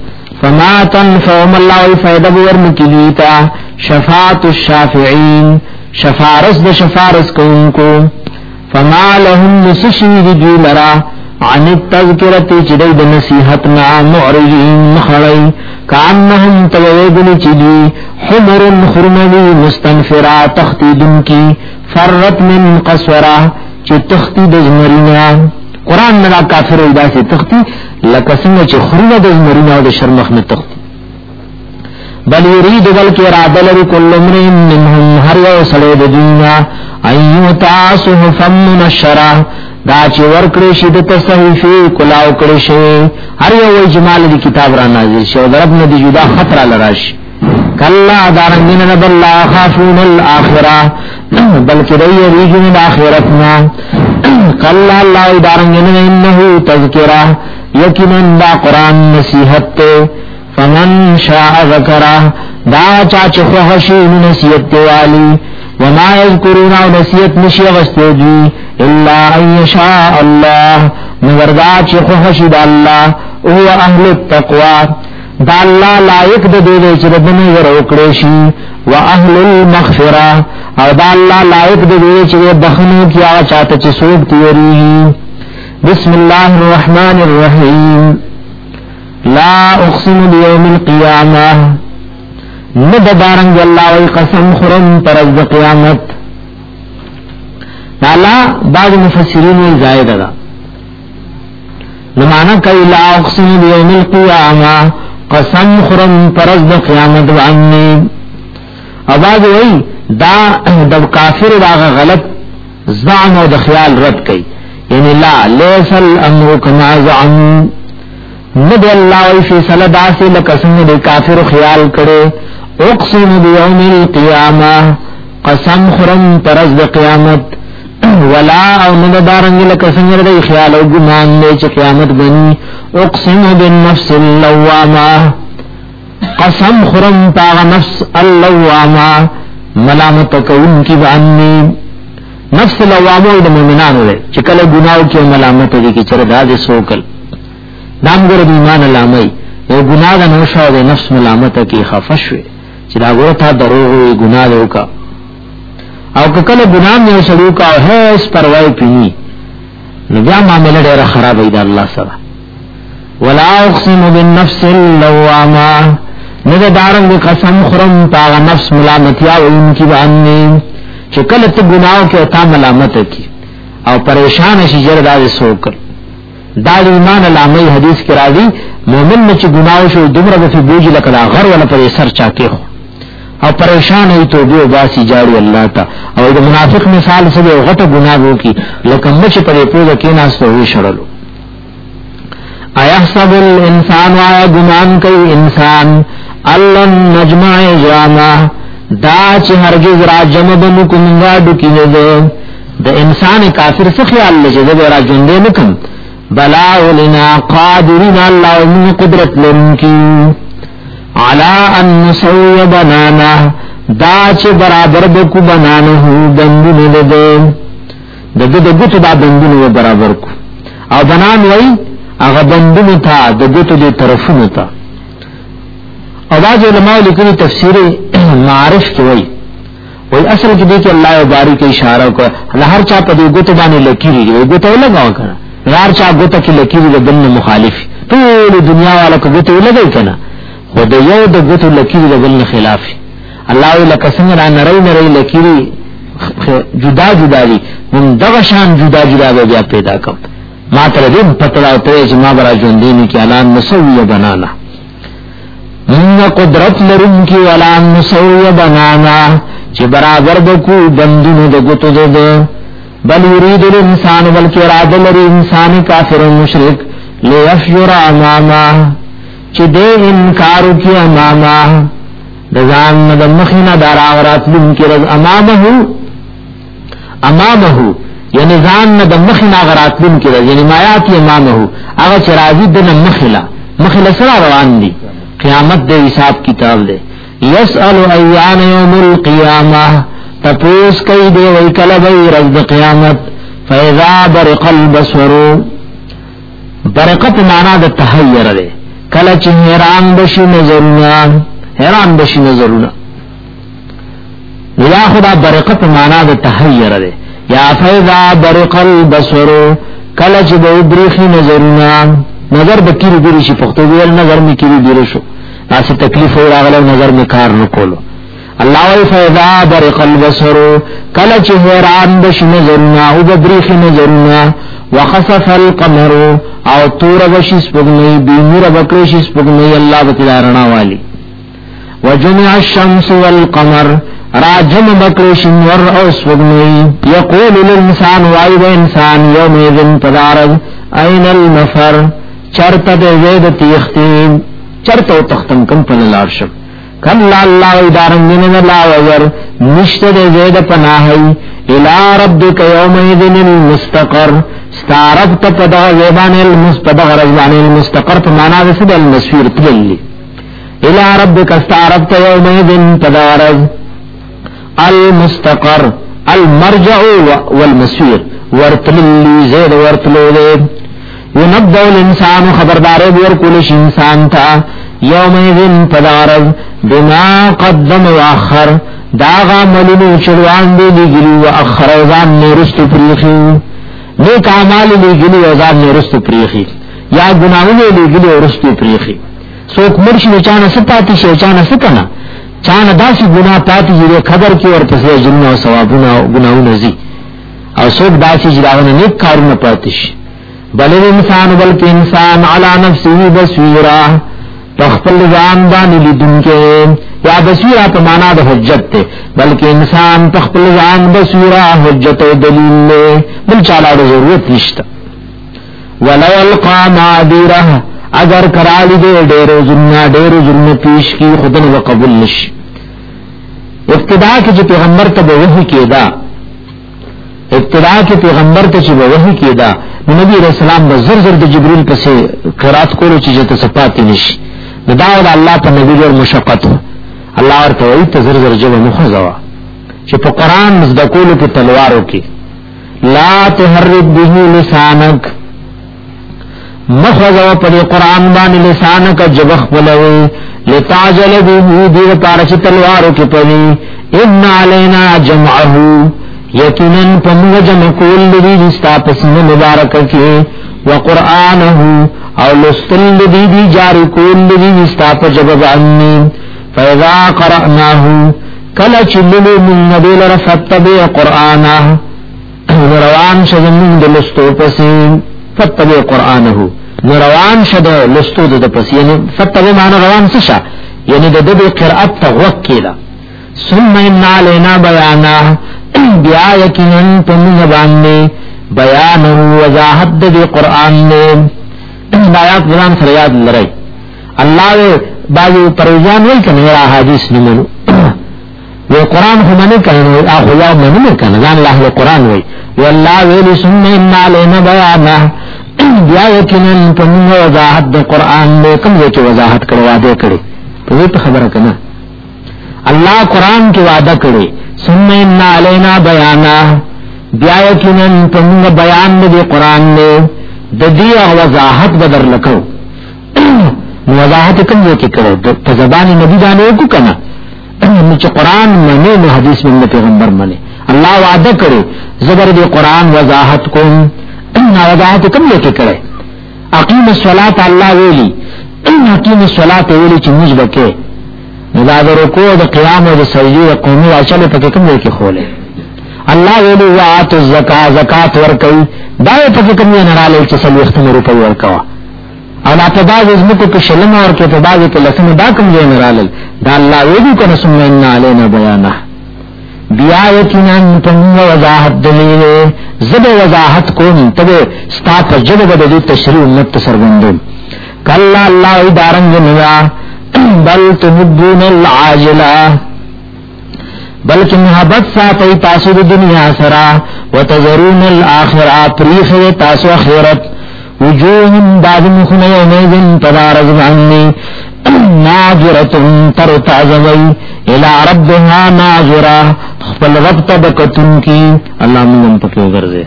فما تنفعم اللہ فیدہ بورم کی دیتا شفاعت الشافعین شفارس دا شفارس کونکو فما لهم نسشید جو لرا. عن التذکرتی چدی دا نصیحتنا معرجین مخڑی کانہم تویدن چدی حمر خرموی مستنفرا تختی دن کی. فرت من قصورا چی تختی دزمرینا قرآن منا کافر ایدا سے تختی، لکسنگ چی خرم دزمرینا دا شرمخ میں تختی. بل یرید بلکی ارادہ لری کل امرین منہم ہر یو سلید دینا ایو تاسو فم دا چې ورکړې شي د تصحیفي کلاو کړې شي هر یو اجمال دی کتاب را نازل شي او رب نه جدا خطر لراش۔ کلا دارنګین نه لا خافون الاخره بلکې دی ریجن الاخرتنا۔ کلا الله دارنګین انه تذکرہ، یقینا دا قران نصیحت ته فمن شاء ذکرہ، دا چا چې خو شي نصیحت والی، وما يذكرون نصیحت نشي غستوږي الا ان شاء الله مگر دا چې خو شي الله او اهل التقوا دا الله لایق د دې چې ربنه ور وکړي شي واهل المغفره او دا الله لایق د دې چې بخنو کیا چاته چې سوق تیری بسم الله الرحمن الرحیم۔ لا اقسم بيوم القيامه ند دارنگ اللہ وی قسم خرم پر از قیامت۔ لا بعض مفسرین وی زائد دا۔ نمانا کئی لا اقسم بیوم القیامة قسم خرم پر از قیامت وعنی اباز وی دا دب کافر دا غلط زعم و دا خیال رد کئی۔ یعنی لا لیس الامر کما زعم۔ ند اللہ وی فیصلہ دا سے لکسم دا کافر خیال کرے، اقسم بیوم القیامة قسم خرم پرز دا قیامت۔ ولا او ندارنگ لکسنگر دا خیال او گمان دے چی قیامت بنی، اقسم بالنفس اللواما قسم خرم پاغ نفس اللواما ملامت کون کی بانی نفس اللواما دا مومنانو دے چکل گناو کی ملامت دی کی چر دا دے سوکل۔ دام گرد ایمان علامی او گناہ دا نوشا دے نفس ملامت کی خفش خفشوے چې دا ګور ته دروغ وي ګناه دی وکا او کله ګناه نه شروع کا او هیڅ پروايي پینی. نو بیا معاملې ډېر خراب دی الله سره. ولا اقسم بالنفس اللوامه نه دا دارنګ قسم خرم تا نفس ملامتیا او ان کی باندې چې کله ته ګناه کې تا ملامت کی. او پریشان شي جردا سوکر. دا ایمان علامه حدیث کې راځي مومن نه چې ګناه شو دمر به بوج لکه غر ولا پر سر چا کې او پریشان ہوئی تو بھی باسی جاڑی اللہ تا او دا منافق مثال سے غٹ گناہوں کی لیکن مچ پر پوز کی ناس تو ہوئی شرلو ایحسب الانسان آیا گمان کئی انسان. اللہ نجمع جاما دا چی ہرگز را جمع بنکو منگا ڈکی دے دا انسان کافر سے خیال لے جدے را جندے نکم بلا ولنا قادرین اللہ من قدرت لنکی علا ان نسوی بنانا، دا چه برابر بکو بنانا ہو بندن لدے دا دا دا گتو دا بندن و برابر کو. او بنان وی اغا بندن تا دا گتو دی طرفون تا. او باز علماء لکنی تفسیر معرف کی وی وی اصل کی دیکھ اللہ باری کا اشارہ کو اللہ ہر چا پا دی گتو بانی لکی ری گتو لگاو کرا. یار چا گوتا کی لکیری دا بلن مخالف. طول دنیا والا کو گوتا لگئی کنا. خود یو دا گوتا لکیری دا بلن خلاف اللہ وی لکسنگ را نرائی نرائی لکیری جدا جدا دی من دغشان جدا جدا بے بیا پیدا کم ما تر دین پتلا تے ما برا جون دینی کی اعلان مسوی بنانا. من قدرت لرم کی اعلان مسوی بنانا. چ برابر بکو بندونو د گتو دے بل یرید الانسان بلکہ ارادہ لري انسان کافر و مشرک لیفجر اماما چ دے انکار کی اماما دزان د مخینه دار اورات لم کی رز امامه امامه یعنی ځان نه د مخینه غرات لم کی رز یعنی مایات امامه هغه چې راځي د مخله مخله سره روان دي قیامت د حساب کتاب ده یسأل ایان یوم القیامه تپوس کئی دے وی کلبی رزد قیامت فیضا برق البسور برقت مانا دا تحیر دے. کلچ حیران بشی نظرنا حیران بشی نظرنا یا خدا برقت مانا دا تحیر دے. یا فیضا برق البسور کلچ دا ابریخی نظرنا نظر بکیری بیری شی پختو بیل نظر می کیری بیری شو ناسی تکلیف ہو راغلو، نظر می کار نکولو. اللہ وی فیضا برق البصر کلچ حیران بش نظرنا، او ببریخ نظرنا، وخصف القمر، او تور بشی سپگنی، بیمور بکرشی سپگنی، اللہ بتدارنا والی. وجمع الشمس والقمر راجم بکرش نور او سپگنی، یقول للانسان وائی با انسان یوم ایذن پدارد این المفر، چرت دے زید تیختین چرت و تختم کم پللارشم کلا اللہ ادارنگن لا وزر نشت دے زید پناہی الى ربک یومئذن المستقر ستارب تپدا زیبان المستقر رزبان المستقر پمانا دسد المسفیر تللی الى ربک ستارب یومئذن پدارز المستقر المرجع والمسفیر ورتللی زید ورتلو دے ینبدو الانسان خبردارے بور کلش انسان تا یوم ایذن پدارز بما قدم و اخر داغا ملنو چلوان دے لگلی و اخر اوزان نیرست پریخی. نیک آمال لگلی اوزان نیرست پریخی. یا گناہوں لگلی و رست پریخی. سوک مرشی چانا سپاتی شے چانا سکنا. چانا داسی گناہ پاتی جرے خبر کی اور پسی جنہ و ثوابنا گناہوں نزی اور سوک داسی جراغن نیک کارون پاتش بلد انسان بلکہ انسان علا نفسی بسویرہ تخپل زان بانی لیدن کے یا بسیرا پمانا دا حجت تے بلکہ انسان تخپل زان بسیرا حجت و دلیل لے بل چالا دا ضرورت نشتا ولو القا مادیرہ اگر کرالی دے ڈیرو ظلمہ ڈیرو ظلم پیش کی، خودن و قبول نش. ابتدا کی جو پیغمبر تب وحی کی دا ابتدا کی پیغمبر تب وحی کی دا نبی علیہ السلام بزر زر جبریل پسے قرات کولو چیزیں تصفاتی نشی داود اللہ پا نبی جور مشقت اللہ اور توئی تزر زر جب مخزوا چی پا قرآن مزدکولو پا تلوارو کی. لا تحرک بیہی لسانک. مخزوا پا دی قرآن بانی لسانک جبخ بلوی لتاجل بیہی دیر پارچ تلوارو کی پنی ان علینا جمعہو. یقیناً پا مغجم کول لدی جستا پسن مبارک کی. وقرآنہو. او لستل دی دی جاری کول دی نستا پا جبب انی فیضا قرأناہو کلا چللو من نبیل رفتبی قرآنہ، نروان شد من دلستو پسی فتبی قرآنہو نروان شد لستو دا پسی یعنی فتبی معنی روان سشا یعنی دا دبی قرأت تغوک کیلا۔ ثم انا لینا بیانا بیا یکنن پمی زبان بیانو وضاحت دی قرآن نے۔ آیات قرآن سر یاد لرائی اللہ وے بعضی پروزان وی کنی میرا حدیث نمانو وی قرآن خو منی کنی آخو یا منی کنی زان اللہ وی قرآن وی. وی اللہ ویلی سنن انا لینا بیانا. بیا یکنن پمین وضاحت دا قرآن دے کم دے کی وضاحت کرو وعدے کرے تو وی پہ خبر کنا. اللہ قرآن کی وعدہ کرے سنن انا لینا بیانا. بیا یکنن پمین بیان دے قرآن دے ددی وضاحت بدر لکھو وضاحت کم یہ کہ کرو تو زبان نبی جانے کو کنا نیچے قرآن منے نو حدیث میں پیغمبر منے اللہ وعدہ کرے زبر دی قرآن وضاحت کو وضاحت کم لے کے کرے عقیم الصلاۃ اللہ ویلی حکیم الصلاۃ ویلی چې موږ بکې مدادر کو د قیام او د سجدي او قومي اچل پکې کوم لے کے کھولے الله ویلی وات الزکات زکات ور کوي دا پکې کوم نه رااله چې سل وخت مې روپي ور کوا او لا په شلم ور کې په باز کې لسمه دا کوم نه رااله دا الله ویلی کنه سمعنا علینا بیانه بیا یقینا تم وضاحت دلیل زب وضاحت کو تب ستا پر جب بدلی تشریع امت سرگندو کلا اللہ دارنگ نیا، بل تحبون العاجلہ. بلکہ محبت سا پی تاسو دنیا سرا و وتذرون الاخرہ پریخ تاسو خیرت وجوہم بعد مخن یومیدن پدارز بعنی ناظرتن تر تعزوی الى ربها ناظرہ خپل رب تبکتن کی اللہ من پکیو گرزے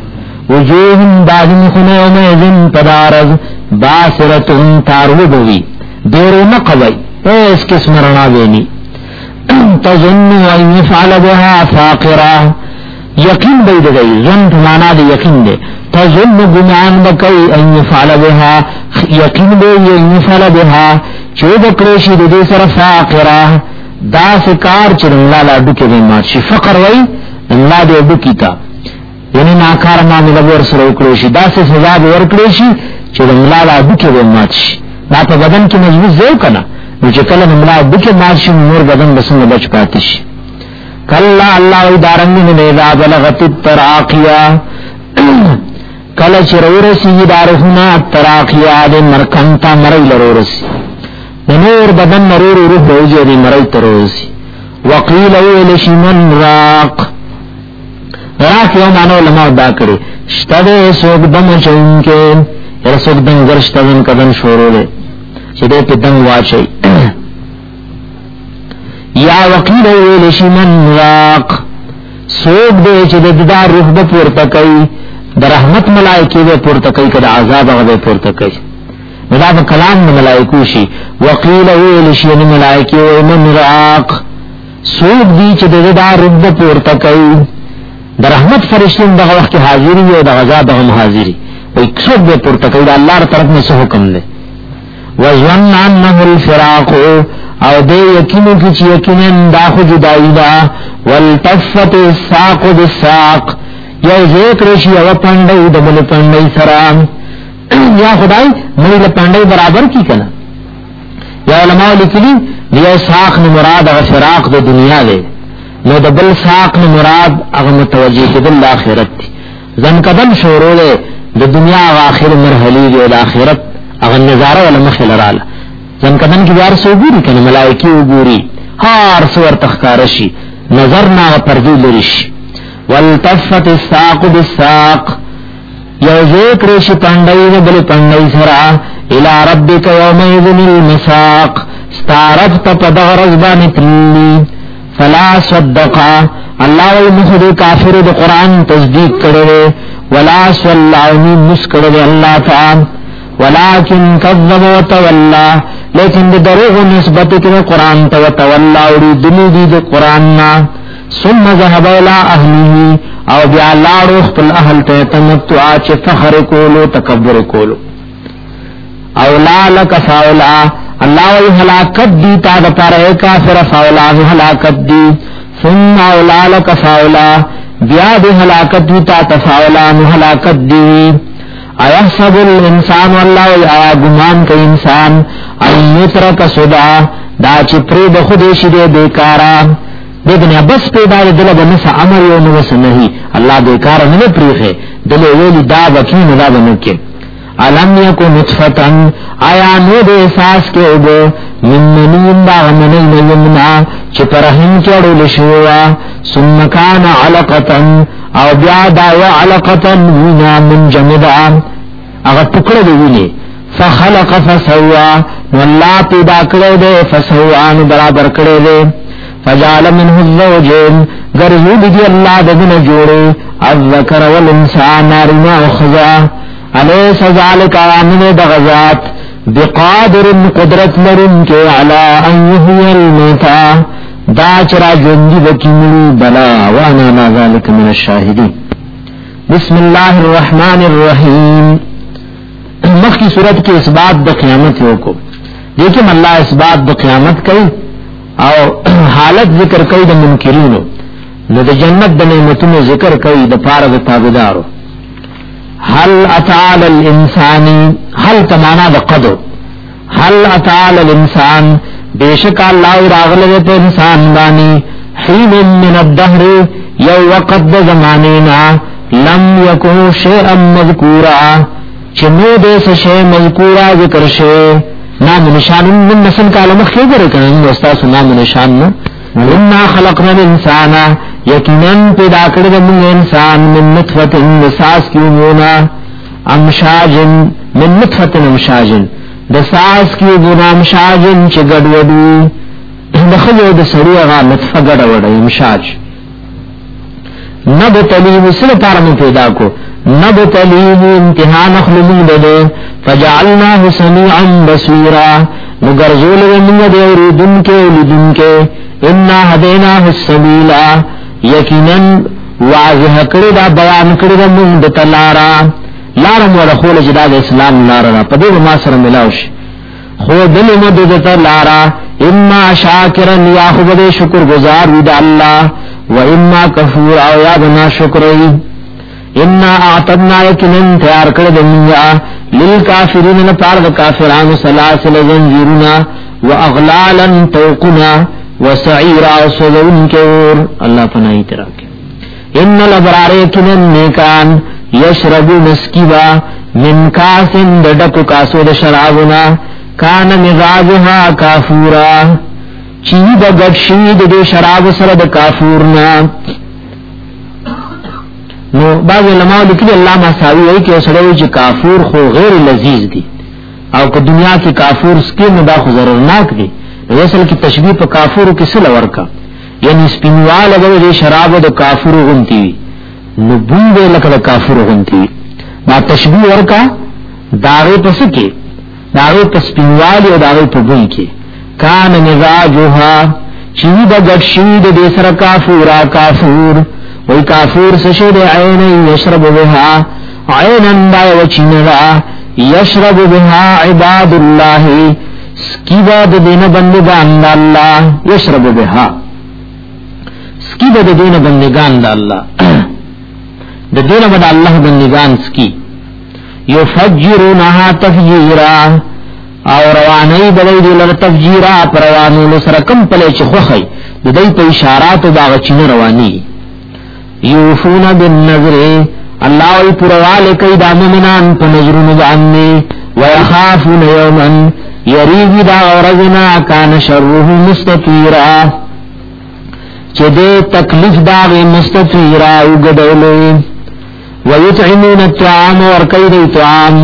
وجوہن بعد خنے امیزن پدارز باسرتن تارو بوی دیرو نقوی ایس کس مرنا بینی تظن ان یفعل بها فاقرہ یقین بید گئی ظن مانا دے یقین دے تظن گمان بکئی ان یفعل بها. یقین بے ان یفعل بها. چو بکریشی دے دے سر فاقرہ دا سکار چر اللہ لا ڈکے دے مات. شی فقر وئی، اللہ دے ڈکی تا. یعنی ناکار معاملہ ورسر اکڑوشی دا سے سزا دے ورکڑوشی چر اللہ لا ڈکے دے مات. شی. دا پا بدن کی مجبوط زیو کنا. نو چه کلا نملا ڈکے مات شی مور بدن بسنگ بچ پاتی شی کلا اللہ وی دارنگی من اذا بلغت التراقیہ کلا چر ورسی دارہنا التراقیہ دے مرکنتا مری لرورسی نور بدن مرور روح روزی دی مری تروزی وقیل اویل شمن راق. راق یو مانو لما دا کری شتد سوک دم چونکے یا سوک دم گرشت کدن شورو دے چدے پی دم واچی یا وقیل اویل شمن راق سوک دے چدے دا روح دا پورتا کئی دا رحمت ملائکی دے پورتا کئی کدا عذاب اغدے پورتا کئی دا با کلام دا ملائکو شی. وقیل اویل شی ملائکی و من راق سوک دی چی دا دا رب پورتا کئی دا رحمت فرشتین دا وقت حاضری و دا غذا دا غم حاضری. و ایک سوک دے پورتا کئی دا اللہ را طرف میں سے حکم دے. وزن عنہ الفراقو او دے یقینو کی چی یقینن دا خو جدائی دا. والتفت الساق بالساق. یا ذکر شی او پندئی دا بل پندئی سرام یا خدای مری لپانڈے برابر کی کنا. یا علماء لکلی لیا ساق نے مراد اغا فراق دو دنیا لے. نو دا بل ساق نے مراد اغا متوجہ کی دل آخرت تی. زن کدن شورو لے، دا دنیا اغا آخر مرحلی دے دا آخرت اغا نظارہ والا مخل رالا زن کدن کی بیار سو گوری کنا ملائکی و گوری. ہار سور تخکارشی نظر نا پردی لرش والتفت الساق بالساق. یو ذکر شی پندای و بل پندای سرا. الى ربک یوم اذن المساق ستارف تا پدغرز بانی تلی فلا صدقا. اللہ و مخد کافر دا قرآن تصدیق کرده. ولا صلی اللہ سواللعنی مس کرده. اللہ تعال ولیکن کذب و تولا لیکن دروغ نسبت کن قرآن تا و تولا وری دلی دی دا قرآن نا۔ ثم ذهب الى اهله او بیا لاړو خپل اهل ته تمتع چې فخر کولو، تکبر کولو۔ او لا لك فاولا الله وی هلاکت دی، تا د پاره کافر فاولا وی هلاکت دی۔ ثم او لا لك فاولا، بیا د هلاکت دی تا تفاولا هلاکت دی۔ ایحسب الانسان والله یا گمان کوي انسان ان یترک سدا دا چې پرې د خوده شي د بیکارا دنیا بس پیدا دے دل بنس امر یو نوس نہیں اللہ بیکار نہ پریخے دل ویلی دا بکی ندا بنکے علم یکو نطفتن آیا نو دے احساس کے اوگو من منین دا غمنی نیمنا چی پرہن کیڑو لشوا سنکان علقتن او بیا دا و علقتن وینا من جمدا اگر ٹکڑ دے ویلی فخلق فسوا. نو اللہ پیدا کرے دے، فسوا نو برابر کرے دے. فجعل منه الزوجين غرزو دی اللہ ددن جوڑے. الذکر والانسان نارنا وخزا علیس ذالک آمن دغزات بقادر قدرت لرن کے علا ان یحیی الموتا. دا چرا جندی بکی ملی بلا، وانا ما ذالک من الشاہدین. بسم اللہ الرحمن الرحیم. مخ کی صورت کی اس بات د قیامت ہو کو. دیکھیں اللہ اس بات د قیامت کئی او حالت ذکر کئی د منکرین نو د جنت د نعمتونو ذکر کئی د پار د تابدارو. حل اتعال الانسانی، حل تمانا د قدر. حل اتعال الانسان بیشک اللہ راغل پہ انسان بانی حین من الدہر یو وقت د زمانینا لم یکو شیئا مذکورا چنو دے سشے مذکورا ذکر شے نام نشان من نسل کا علمخ کیوں کرے کرنے وستاس نام نشان نو خلقنا الانسانا یقیناً پیدا کرد من انسان من نطفت نساس کی امونا امشاجن من نطفت امشاجن دساس کی امونا امشاجن چه گڑوڑو دخلو دسری اغا نطفہ گڑوڑ امشاج نب تلیم سر پارم پیدا کو. نب تلیم امتحان اخلمون دے فجعلناه سمیعا بصیرا. نگرزول ومن دے اوریدن کے اولیدن کے. انا هدیناه السبیلا. یقینا واضح کړی دا بیان کړی دا مونږ د لارم ولا خول جدا د اسلام لارا په دې ما سره ملاوش۔ خو دل مو د تلارا اما شاکرن یا خو دې شکر گزار وي د الله و اما کفور او یاد نا شکرئی انا اعتدنا یکنن تیار کرد منیا للکافرین نپار دا کافران سلاسل زنجیرنا و اغلالا توقنا، و سعیرا و صدون کور اللہ پناہی تراک ان لبرار یکنن نیکان یشربو مسکیبا من کاسن دڈکو کاسو دا شرابنا کان مزاجها کافورا. چی دا گد شید دے شراب سر دا کافورنا. نو بعض علماء لکلی اللہ محساوی ہے کہ سڑے چی کافور خو غیر لذیذ دی. او کہ دنیا کی کافور سکی نو خو ضرورناک دی. نو اصل کی تشبیح پا کافورو کسی لورکا یعنی سپینوال اگر دے شراب دا کافورو غنتی وی. نو بون دے لکا دا کافورو غنتی وی تشبیح ورکا داغے پسکی داغے پسپینوالی و داغے پا بون کی۔ کان مزاجها چید گد شید دے سر کافورا کافور۔ وی کافور سشد عین یشرب بها عینا دا وچین دا یشرب بها عباد اللہ۔ سکیبا دا دین بندگان دا اللہ، یشرب بها سکیبا دا دین بندگان دا اللہ۔ دا دین بدا اللہ بندگان سکی. یفجرونها تفجیرا. او رواني بدای دی لر تفجیرا پروانو لسر کم پلے چ خوخی دای په اشارات دا غچین رواني. یوفون بالنظر الله ای پروال کای د مومنان په نظرونو باندې. ويخافون یوما. یریږي دا ورځنا کان شره مستطیرا. چې دې تکلیف دا مستطیرا وګډولې. ويطعمون الطعام ورکای دی طعام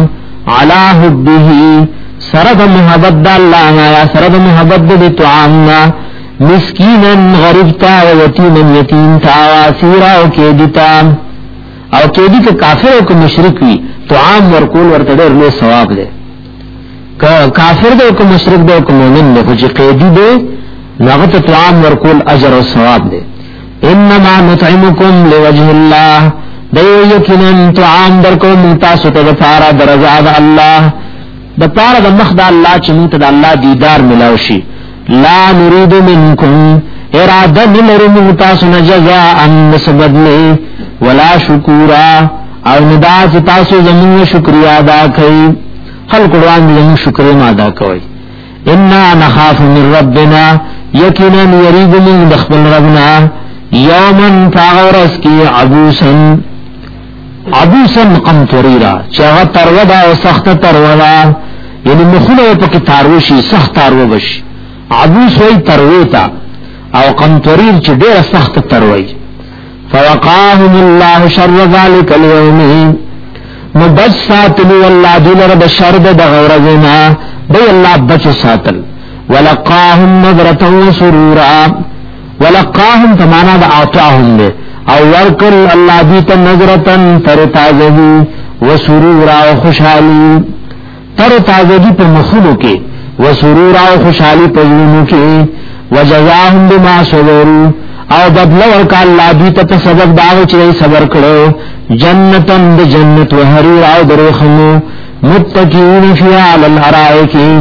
على حبه. سرد محبت دا اللہ یا سرد محبت دا طعامنا مسکینا غریب تا و یتیما یتیم تا و اسیرا و کیدی تا او کیدی که کافر او که مشرک وی طعام ورکول ورتدر لے ثواب دے. کافر دے او که مشرک دے او که مومن دے خوچی جی قیدی دے، نغت طعام ورکول اجر و ثواب دے. انما نطعمکم لوجه اللہ دیو یکنن طعام درکو منتاسو تدفارا درزاد اللہ د پاره د مخ د الله چې موږ ته د الله دیدار ملاو شي لا نريد منكم اراده نلرو موږ تاسو جزاء ان سبدله ولا شکورا. او ندا چې تاسو زموږ شکریا ادا کړئ خلق قرآن زموږ شکر ما ادا کوي ان نخاف من ربنا، یقینا یرید من دخل ربنا. یوما فاغرس کی عبوسن عبوسا عبوسا قمطریرا چاہا ترودا و سخت ترودا. یعنی مخونه پکی تاروشی، سخت تارو بشی عبوس وی ترویتا. او قمطریر چی دیر سخت تروی. فوقاهم اللہ شر ذالک اليومی مبج ساتلو اللہ دولر بشرد دغورزنا بی اللہ بچ ساتل. ولقاهم نظرتا و سرورا. ولقاهم فمانا دا آتاهم دے. او ورکل اللہ دیتا نظرتا تر تازہی و سرورا و خوشحالی تر تازگی پر مخلو کے و سرورا و خوشحالی پر ظلمو کے و جزاهم بما صبرو او بدلو ورکا اللہ دیتا پر سبب داغو چرے صبر کرو جنتن د جنت و حریر او درخمو متقین فی علی الارائکی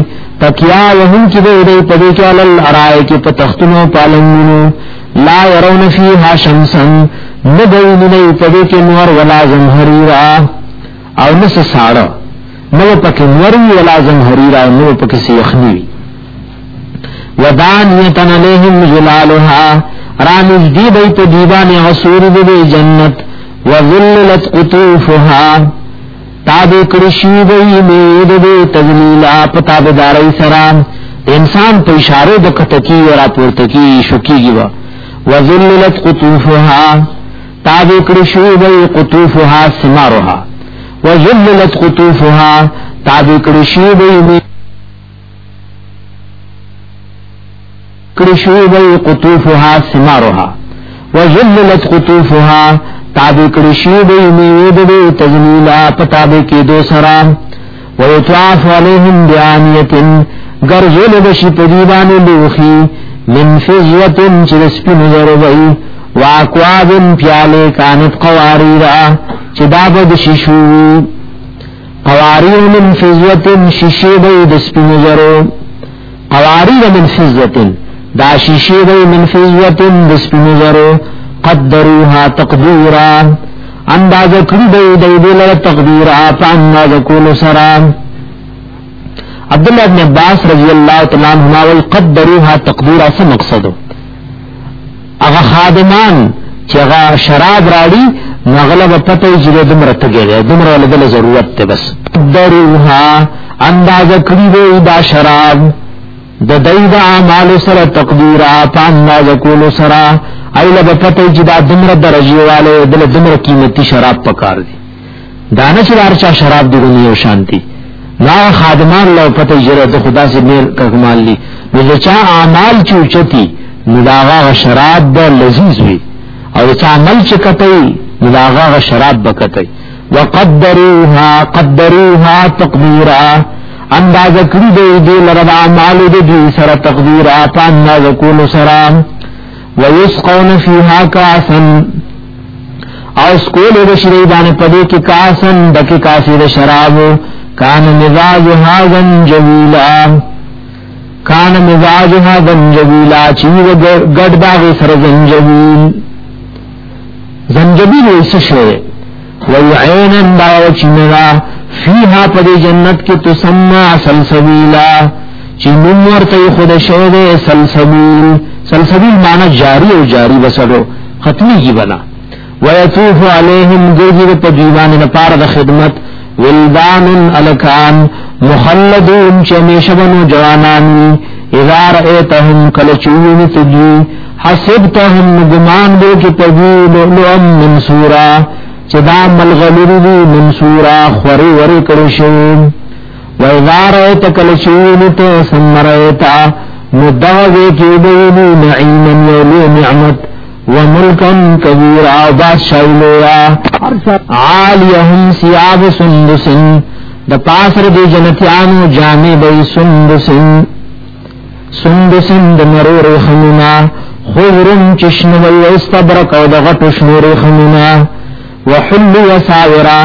تکیا وهم کی دے دے پدے کی علی الارائکی پتختنو پالنگنو لا يرون فیها شمسا نبین لی پدے کی نور ولا زمحریرا او نس ساڑا نو پک نوری ولا زمحریرا نو پک سیخنی ودانیتن علیہم جلالها رامز دی بیت دیبان غصور دی جنت وذللت قطوفها تاب کرشی بئی مید دے تذلیلا پتاب داری سرام انسان پا اشارے دا کتکی و راپورتکی شکی گی با. وذللت قطوفها، تاب کرشی بئی قطوفها سمارها وذللت قطوفها، تاب کرشی بئی مید کرشی بئی قطوفها سمارها وذللت قطوفها تابع کرشی بی میوید بی تجمیلا پتابع کی دو سرا. ویتواف علیہم بیانیت گرزول بشی پدیبان لوخی. من فزوت چرسپی نظر بی واکواب پیالے کانت قواری را چدابد ششوی قواری من فزوت ششی بی دسپی نظر قواری من فزوت دا ششی بی من فزوت دسپی نظر قدروها تقدیرا انداز کری دی دی دی لر تقدیرا، پا انداز کول سرا. عبداللہ ابن عباس رضی اللہ تعالیٰ عنہ قدروها تقدیرا سا مقصدو۔ اغا خادمان چی اغا شراب راڑی نغلب پتہ جلے دمر تگے گئے دمر والدل ضرورت تے بس۔ قدروها انداز کری دا شراب۔ دا دی دا سر تقدیرا، پا انداز کول سرا۔ ایلا بپتہ جدا جی دمر درجی والے، دل دمر قیمتی شراب پکار دی۔ دانا چلار چا شراب دی گنی و شانتی۔ نا خادمان لو پتہ جرہ دو خدا سے میر ککمال لی۔ نو چا آمال چوچتی نداغا شراب دا لذیذ ہوئی۔ اور چا عمل چکتی نداغا شراب بکتی وقدروها قدروها تقدیرا۔ انداز کری دے دی لرد آمال دی سر تقدیرا پا انداز کول سرام۔ ويسقون فيها كاسا او سکول دا شریبان پدے کی کاسن، دکی کاسی دا شراب۔ کان مزاجها زنجویلا کان مزاجها زنجویلا چیو گڑ باغی سر زنجویل زنجبیل ایسا شوئے ویعینا داو چنرا فیها پدے جنت کی تسمع سلسبیلا چی نمور تی خود شوئے سلسبیل سلسبیل معنی جاری او جاری بسڑو ختمی کی بنا. ویتوف علیہم گرگی پا دیوان نپار دا خدمت ولدان الکان مخلدون چمیش بنو جوانانی، اذا رئیتهم کلچوین تجی حسبتهم نگمان بو کی پجی لؤلؤم منصورا چدا ملغلری منصورا خوری وری کرشون وَإِذَا رَأَيْتَ كَلَشُونِتَ ثُمَّ رَأَيْتَ مدعوے کی بیلی نعیما یولی نعمت۔ وملکا کبیرا بادشاہ لیا عالیہم سیاب سندسن، دا پاسر دی جنتیانو جامع بی سندسن۔ سندسن دا مرور خمنا خضرم چشن بی استبرک او دا غٹشن رخمنا وحل وساورا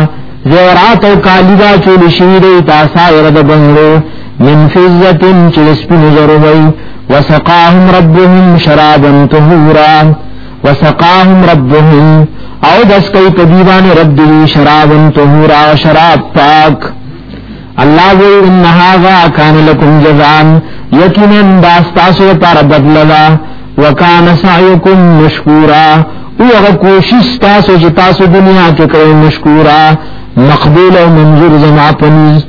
زیورات و کالیدا چول شیری تا ساور دا بنگلو من فزت چلسپ نظر وی وسقاهم ربهم شرابا طهورا وسقاهم ربهم. او دس کئی پدیوان رب دی شرابا طهورا شراب پاک. اللہ وی انہا غا کان لکم جزان. یقینا داستاسو پار بدللا وکان سعیکم مشکورا. او اغا کوشش تاسو جتاسو دنیا کے کرے مشکورا. مقبول و منظور زما پنیز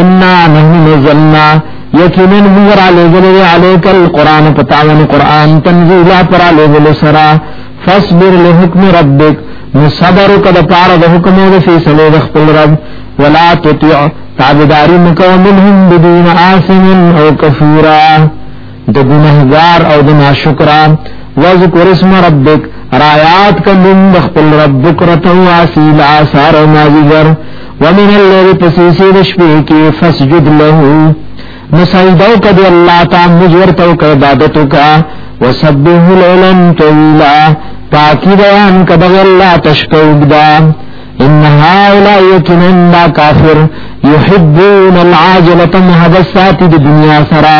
انا نحن نزلنا. یقینا مگر علی ذل علیک القران پتاون قران تنزیلا پر علی ذل سرا۔ فاصبر لحکم ربک مصبر کد پار د حکم او فیصله د خپل رب۔ ولا تطیع، تابداری مکو منهم بدون آسم او کفورا۔ د گنہگار او د ناشکرا۔ وذکر اسم ربک، رایات کندن بخپل رب، بکرتا و آسیل آثار و نازگر ومن الليل پسیسی دشپے کی فسجد لہو۔ نسجدو کدی اللہ تا مجورتو کا عبادتو کا وسبه لیلن طویلا پاکی بیان کدی اللہ تشکو بدا ان هؤلاء يكنن دا کافر يحبون العاجلة محبسات دی دنیا سرا۔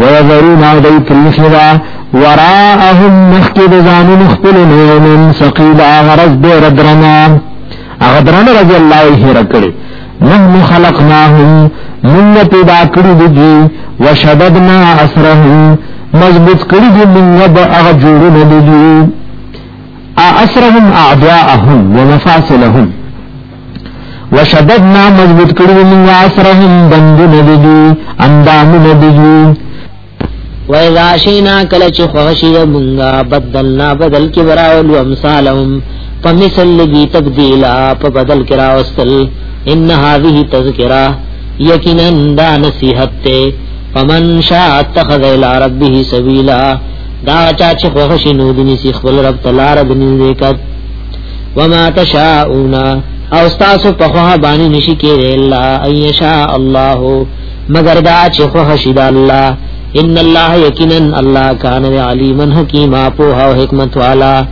ويذرون عدي پریخدا وراءهم مخکد زانون اخبل نومن سقیلا غرز بیر درنا اغدران رضی اللہ عنہ رکڑی نحن خلقناهم من پیدا کری دی وشددنا اسرهم مضبوط کری دی من با اغجورن دی اسرهم اعداءهم ومفاصلهم وشددنا، مضبوط کری دی من اسرهم بندن دی اندام دی وَإِذَا شِئْنَا كَلَچ خَشِيَ مُنْغَا، بَدَّلْنَا بَدَلْ كِبْرَاوَ وَأَمْثَالَهُمْ فَمِثَلْ لَذِي تَبْدِيلًا فَبَدَلْ كِرَا ان هذه تذکرہ یقینا دا نصیحت تے، فمن شاء اتخذ الى ربه سبیلا، دا چا چ خوښ نو دني سی خپل رب تعالی رب نیکت وما تشاؤون او استاسو په خوا باندې نشی کېږي الله ايشاء الله، مگر دا چې خوښ شي دا الله. ان الله یقینا الله کان علیما حکیما په او حکمت والا.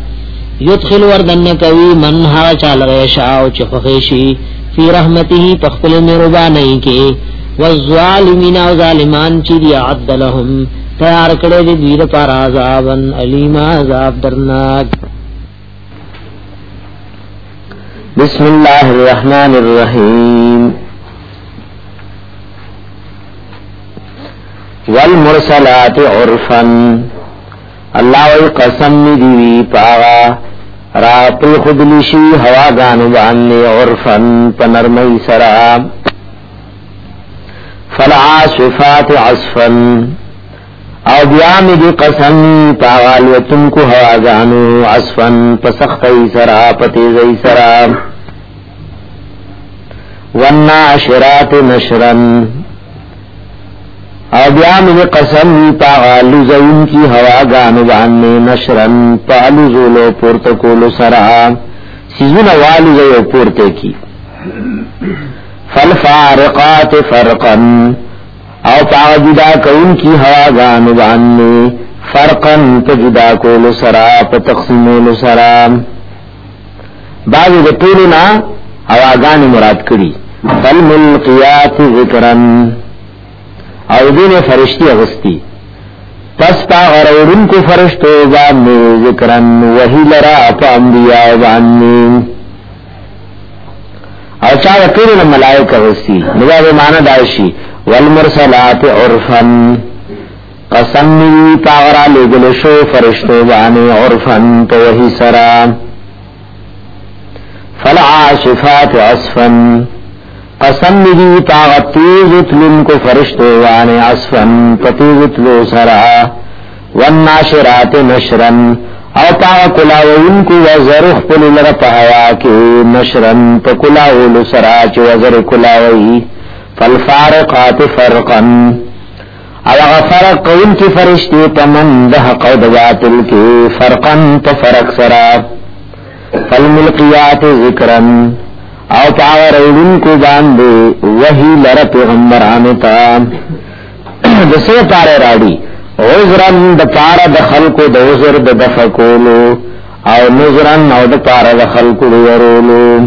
یدخل وردن کوي من ها چال ریشا او چې خوښ شي. فی رحمته تخفل مربانی کے والظالمین و ظالمان چی دی عد لهم تیار کڑے دی دیر پار عذابا علیم، عذاب درناک۔ بسم اللہ الرحمن الرحیم۔ والمرسلات عرفا۔ اللہ وی قسم دیوی پاغا۔ را پی خودلیشی ہوا گانو باننے عرفن پنرمی سرا. فالعاصفات عصفن او بیام دی قسم پاغالوتن کو ہوا گانو عصفن پسختی سرا، پتیزی سرا. والناشرات نشرن او بیا من قسم پاغالو زون کی ہوا گانو باننے نشرن پالو زولو پورتکولو سرا۔ سیزون والو زیو پورتے کی۔ فالفارقات فرقن او پاغ جدا کون کی ہوا گانو باننے فرقن پا جدا کولو سرا، پا تقسیمولو سرا۔ بعضی دپولنا ہوا گانی مراد کری۔ فالملقیات ذکرن او دین فرشتی اغستی پس پا غرورن کو فرشتو باننے ذکرن وحی لرا پا انبیاء باننے او چاہ کرن ملائک اغستی نگا بے معنی داشی والمرسلات عرفن قسم نوی پا غرا لگل شو فرشتو بانے عرفن تو وحی سرا. فالعاشفات عصفن قسم دی طاقت تیز اتلن کو فرشتو وانے عصفن پتیز اتلو سرا والناشرات نشرن او پاغ کلاوین کو وزرخ پل لرپ حوا کے نشرن پا کلاول سرا چو وزر کلاوی فالفارقات فرقن او اغا فرق ان کی فرشتی پا من دہ قود باطل کے فرقن پا فرق سرا. فالملقیات ذکرن او پاور ایدن کو باندے وحی لر پیغمبران تا. دسے پارے راڑی، عذرن دا پارا دا خلقو دا عذر دا دفکولو او نظرن او دا پارا دا خلقو دا ورولو.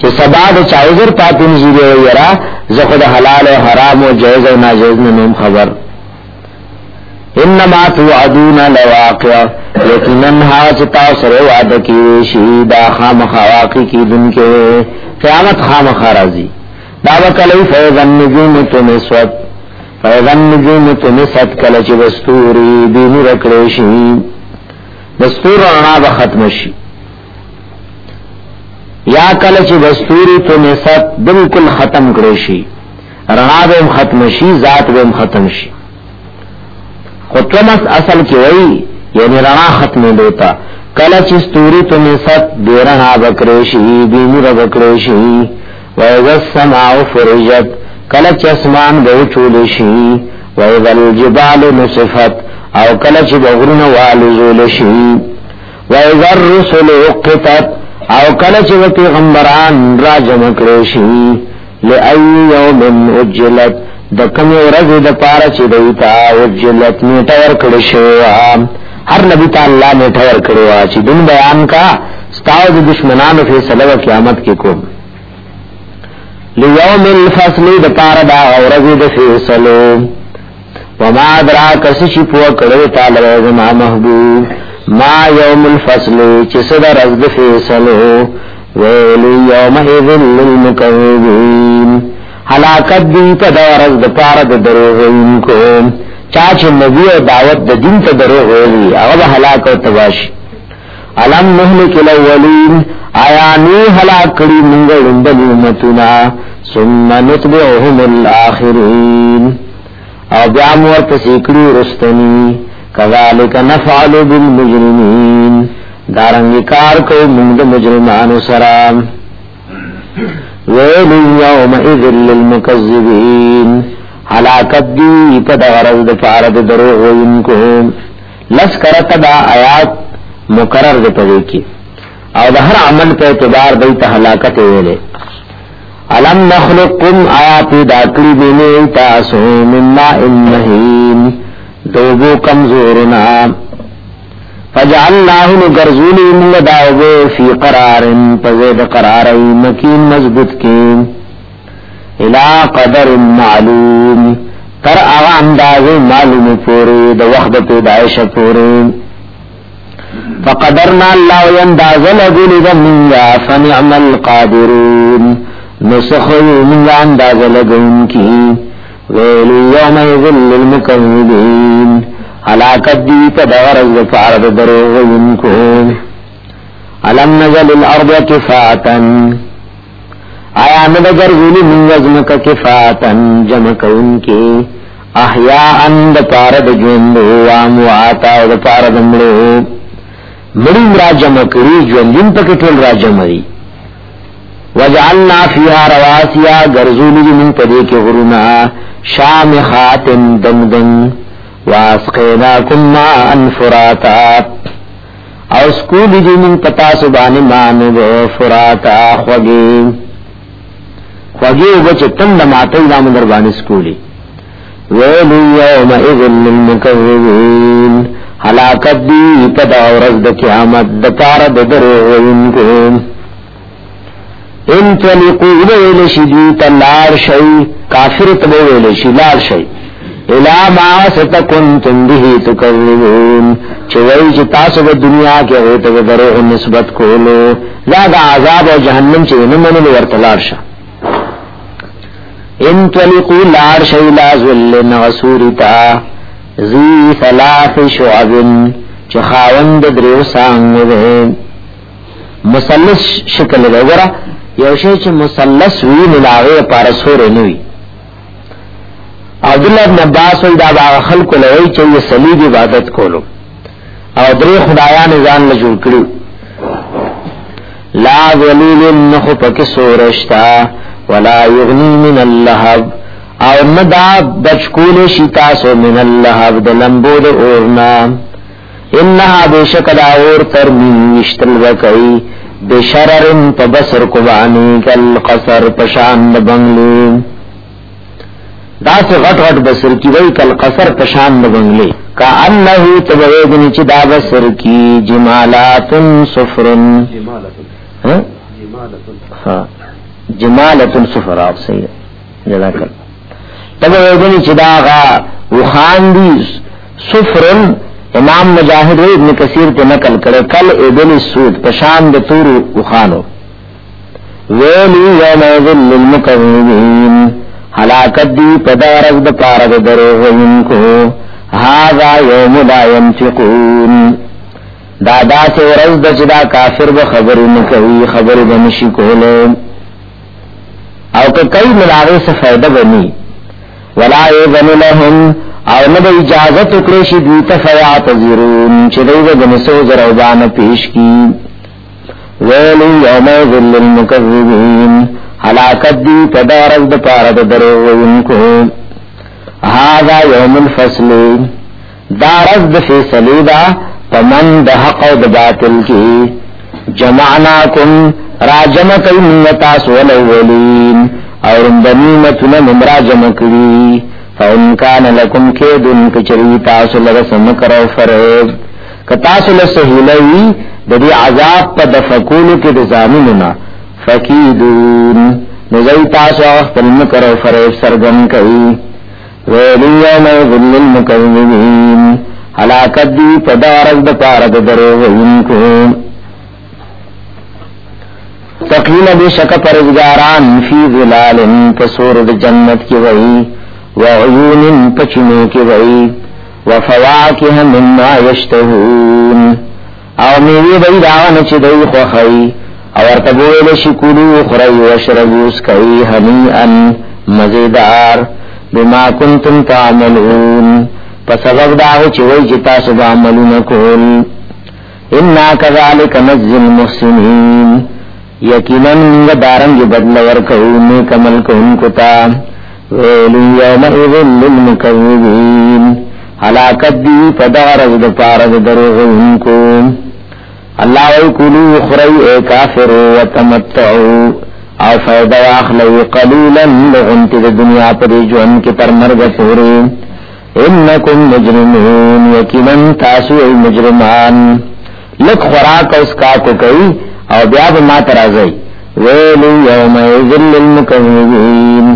چه سبا دا چا عذر پاتن زیدے ویرا زخد حلال و حرام و جائز و ناجائز نمیم خبر. انما توعدون لواقع، یقیناً ہا چتا سر وعدہ کی ویشی خام خواقی کی دن کے قیامت خام خارازی دا بکلی فیضن نجوم تنسوت فیضن نجوم تنست کلچ بستوری دینی رکڑیشی بستور رنا بختم شی۔ یا کلچ بستوری تنست بالکل ختم کریشی رنا بیم ختم شی، ذات بیم ختم شی۔ خطومس اصل کی وئی یعنی رنا ختم دیتا کل چستوری تمی ست دیرنا بکریشی بیمیر بکریشی ویغا السماع فرجت. کل چسمان بے چولشی ویغا الجبال نصفت. او کل چ بغرن والزولشی ویغا الرسل اقتت او کل چ پیغمبران را جمع کریشی لأی یوم اجلت. د کم ورځ د پاره چې دیتا وجلت نیټه ور کړی شو هر نبی ته الله نیټه ور کړی وا چې دین بیان کا ستاو د دشمنانو فیصله و قیامت کې کوم. لیوم الفصل د پار دا اورز د فیصلو. وما درا کسشی پو کړو تعالی زما محبوب. ما یوم الفصل چې صدر از د فیصلو. ویل یوم اذن للمکذبین. حلاکت دی په دا ورځ د پار د دروغونکو چا چې نبی او دعوت د دین ته دروغ ویلي هغه هلاک او تباشي علم نهلك الاولین۔ آیا نی هلاک کړي موږ وندل امتنا۔ ثم نتبعهم الاخرین او بیا مور پسې رستنی۔ کذالک نفعل بالمجرمین۔ دارنګ کار کو موږ د مجرمانو سره ویل یوم اذل للمکذبین حلاکت دی پا دا غرز دا پارد دروغ وینکو لس کرت دا آیات مقرر دے پدے کی. او دا ہر عمل پہ اعتبار دیتا حلاکت ویلے. علم نخلقکم؟ آیا پیدا کری بینے تاسو من ماء مہین. دوبو کمزورنا. فجعلناه فی قرار پزید مکین مضبط کین الى قدر معلوم. تر اغا انداز معلوم پوری دا وقت پیدائش پوری. فقدرنا اللہ دا منگا فنعم القادرون. منگا انداز لگون کی. ویلی یوم ایذل للمکذبین حلاکت دی پا دغرز فارد دروغ کو۔ علم نزل الارض کفاتا۔ آیا ندگر غولی من وزمک کفاتن جمک ان کی احیاء اند پارد جوندو وامواتا و پارد مڑو مڑیم را جمک ری جوندین پکتول را جمعی وجعلنا فیها رواسیا، گرزولی من پدے کے غرنا شامخات دمدن واسقیناکم ما انفراتا او سکولی دی من پتا سبان مانو بو فراتا خوگیم خوږی وبچ تند ماته دا مندر باندې سکولي ویل یوم اذن للمکذبین۔ حلاکت دی په دا ورځ د قیامت د پار د دروغونکو ان تلقو ویل شي دی تلار کافر ته ویل لار شي الا ما ستکنتم به تکذبون چې وایي چې تاسو د دنیا کې هوته دروغ نسبت کولو لا د عذاب او جهنم چې نه منلو ورته لار شه انطلقو لار شیلا ذلن غسورتا زی ثلاث شعب چه خاوند دریو سانگو ده مسلس شکل ده ورا یو شی چې مسلس وی ملاغه پارسور نوی. عبداللہ ابن عباس وی دا باغ خلق لوی چې صلیب عبادت کولو. او درې خدایان ځان له جوړ کړو لا ذلیل نخو پک سورشتا ولا یغنی من اللهب او ندا بچکول شتاسو من اللهب د لمبو د اورنا. انها بشک دا اور ترمیم نشتل وکئی بشررن تبصر قبانی کل قصر پشان د دا سے غٹ غٹ بسر کی وی کل قصر پشان د بنگلی کا انه تبویدنی چی دا بسر کی جمالات صفرن ہاں؟ ہاں. جمالت جمالت جمالت السفراء صحیح جزاک تب ویدنی چداغا وخان دی سفرن. امام مجاہد ابن کثیر تے نقل کرے، کل ابن سود پشان د تور وخانو. ویلی یوم ذل للمکذبین حلاکت دی پدارز د پارد دروغین کو هذا یوم لا ينفقون دادا سے ورز د جدا کافر به خبر خبر بنشي کوله او که کئی ملاغی سے فیدہ بنی۔ ولا ایذن لهم او نبا اجازت اکریشی دویتا فیعتذرون چی دیو بنسو زروبان پیش کی۔ ویلو یوم ذل المکذبین حلاکت دی پدارز دا پارد دروغینکو هذا یوم الفصل۔ دارز دا فیصلی دا پمن دا حق و دا باطل کی۔ جمعناکم راجم کئی منتا سول اولین اور بنیمتنا من راجم کری۔ فان کان لکم کیدن کچری تاسو لغا سمکر و فریب کتاسو لسہیلوی ددی عذاب پا دفکولو کی دزامننا فکیدون نزی تاسو وقت المکر و فریب سرگم کئی ویلی یوم ذل المکذبین حلاکت دی پدارک دپارک دروغینکو تقیل بی شک پرزگاران فی ظلال پسور جنت کی وئی وعیون پچنو کی وئی وفواکہ مما یشتہون او میوی بی داغن چی دی خوخی او ارتبویل شکولو خری وشربوس کئی حنیئن مزیدار بما کنتم تعملون. پسبب داغ چی وی جتا سب عملون کول انا کذالک نزل المحسنین. یقینا منگ دارنگ بدل ورکو نیک عمل کن کتا. ویلی یومئذ للمکذبین. حلاکت دی پدارز دپارز دروغ انکو اللہ کلو خری اے کافر و تمتعو. او فیدہ واخلو قلیلا لغنتی دی دنیا پر جوان کی پر مرگ پوری انکم مجرمون، یقینا تاسو ای مجرمان. لک خوراک اس کا کو کئی او بیا به ما ترازی. ویل یوم یذل المکذبین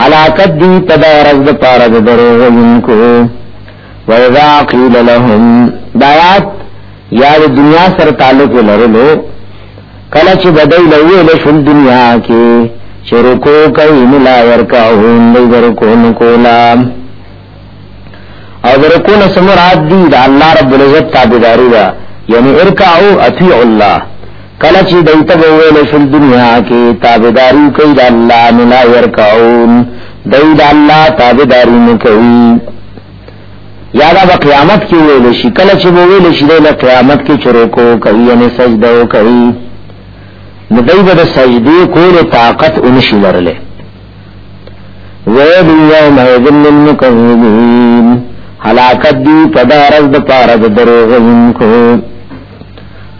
حلاکت دی تدارز د پارد دروغینکو وَإِذَا قِيلَ لَهُمْ، دایات یا دنیا سر تعلق لرلو، کله چې بدای لوی له شل دنیا کې چرکو کوي ملا ورکاون دی ورکو نکولا او ورکو نسمراد دی، دا الله رب العزت تابعداري دا یعنی ارکعو اطیع الله. کله چې دایته ویل شل دنیا کې، تابعداري کوي دا الله ملا ورکاون دای دا الله تابعداري نه کوي یا دا قیامت کې ویل شي کله چې ویل شي د قیامت کې چروکو کوي یعنی سجده کوي نو دای به سجدي کول طاقت انشي لرله ویل یوم یذل المکذبین حلاکت دی پدارز د پارد دروغینکو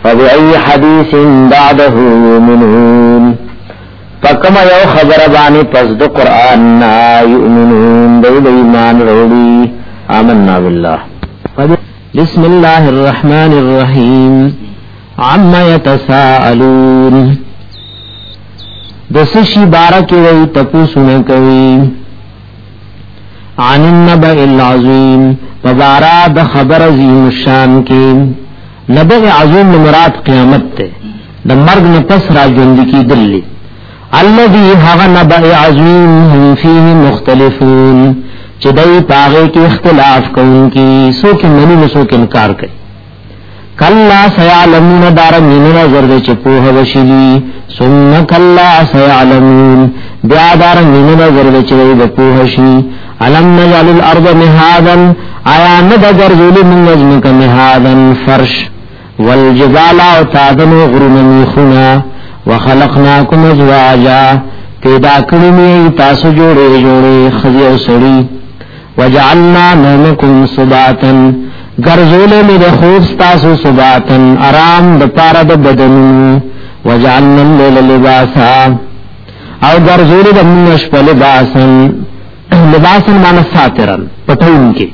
فبأي حدیث بعده یؤمنون. فکما یو خبر بانی پس د قرآن نا یؤمنون. دی دی ایمان روڑی. آمنا بالله. بسم الله الرحمن الرحیم عما يتساءلون. دسشی بارکی وی تپو سنکوی عن النبع العظیم مبارا د خبر عظیم الشان کی. نبع عظیم مراد قیامت تے. د مرگ نه پس را ژوند کی دلی. الذي هغه نبع عظیم هم فيه مختلفون. چې دای پاغه کې اختلاف کوونکی سو کې منی نسو کې انکار کوي کلا سیعلمون دار من نظر دے چپو ہوشلی ثم کلا سیعلمون، بیا دار من نظر دے چوی بپو ہوشی علم نجعل الارض مهادا آیا ندگر ذولی من نجمک مهادا فرش، والجبال اوتادن غرن میخنا وخلقناکم ازواجا۔ پیدا کرمی تاسو جوڑے جوڑے، خزی و سڑی۔ وجعلنا نومکم صباتا گرزول می د خوب ستاسو صباتن آرام د پاره د بدن وجعلنا الليل لباسا. او گرزول د منش په لباسن لباسن معنی ساترن. پټون کې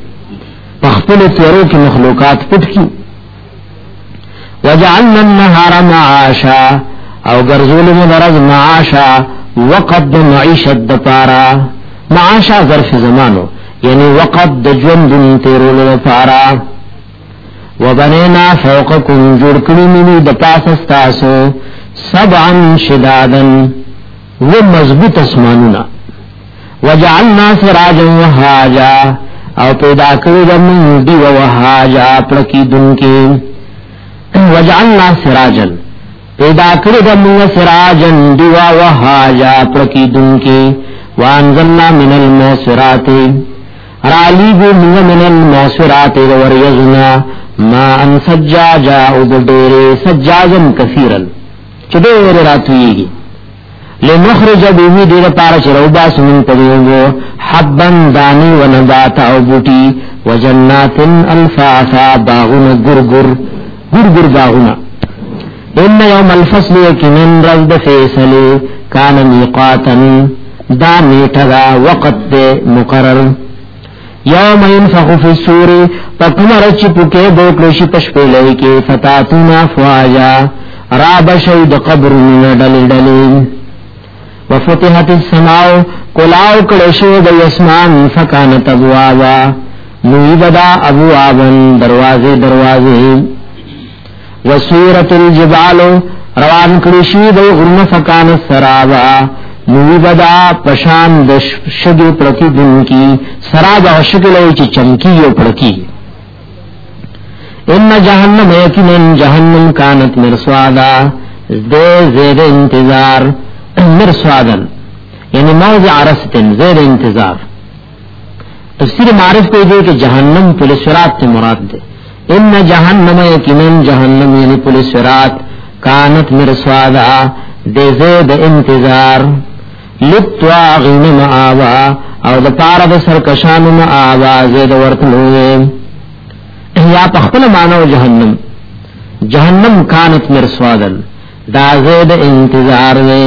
پخپل تیرو کې مخلوقات پټ کی. وجعلنا النهار معاشا. او گرزول می درز معاشا. وقت د معیشت د پارا. معاشا ظرف زمانو. یعنی وقت د ژوند تیرولو لپاره. وبنینا فوقکم، جوړ کړی مې د پاسه تاسو سبعا شدادن و مضبوط اسمانونه. وجعلنا سراجا وهاجا، او پیدا کړی د موږ دی وهاجا پړکی دونکي وجعلنا سراجا، پیدا کړی د موږ سراجن دی وهاجا پړکی دونکي وانزلنا من الموسرات رالی بو منگ من الموسرات وریزنا ما ان سجاجا او دیر سجاجا کثیرا چدیر راتویگی لنخرج بیوی دیر پارا چروبا سمن پدیوگو حبا دانی و نباتا او بوٹی، و جنات الفافا باغن گرگر گرگر باغنا ان یوم الفصل یکنن رزد فیصلی، کان میقاتا دا میٹا وقت مقرر۔ یوم ينفخ في السور فکمر چ پکے بوکلشی پشپلے کے فتاتنا فواجا. را بشید قبر من دل دل وفتحت السماء. کلاو کلشو د اسمان فکانت ابوابا. نویبدا ابوابا دروازے دروازے. وسورت الجبال. روان کلشی د غرن فکانت سرابا. نوی بدا پشان د شګو پرتی دن کی سراب شګلې چې چمکی یو پړکی ان جہنم یقینا جہنم کانت مرسوادا دے زید انتظار، مرسوادن۔ یعنی موضع عرستن زید انتظار۔ تفسیر معرف کو دے کہ جہنم پولیس فرات سے مراد دے۔ ان جہنم یقینا جہنم یعنی پولیس فرات کانت مرسوادا دے زید انتظار۔ لتواغین معاوا او د پارا د سرکشان معاوا زید ورتلو یا پخپل مانو جہنم جہنم کانت مرسوادن دا زید انتظار دے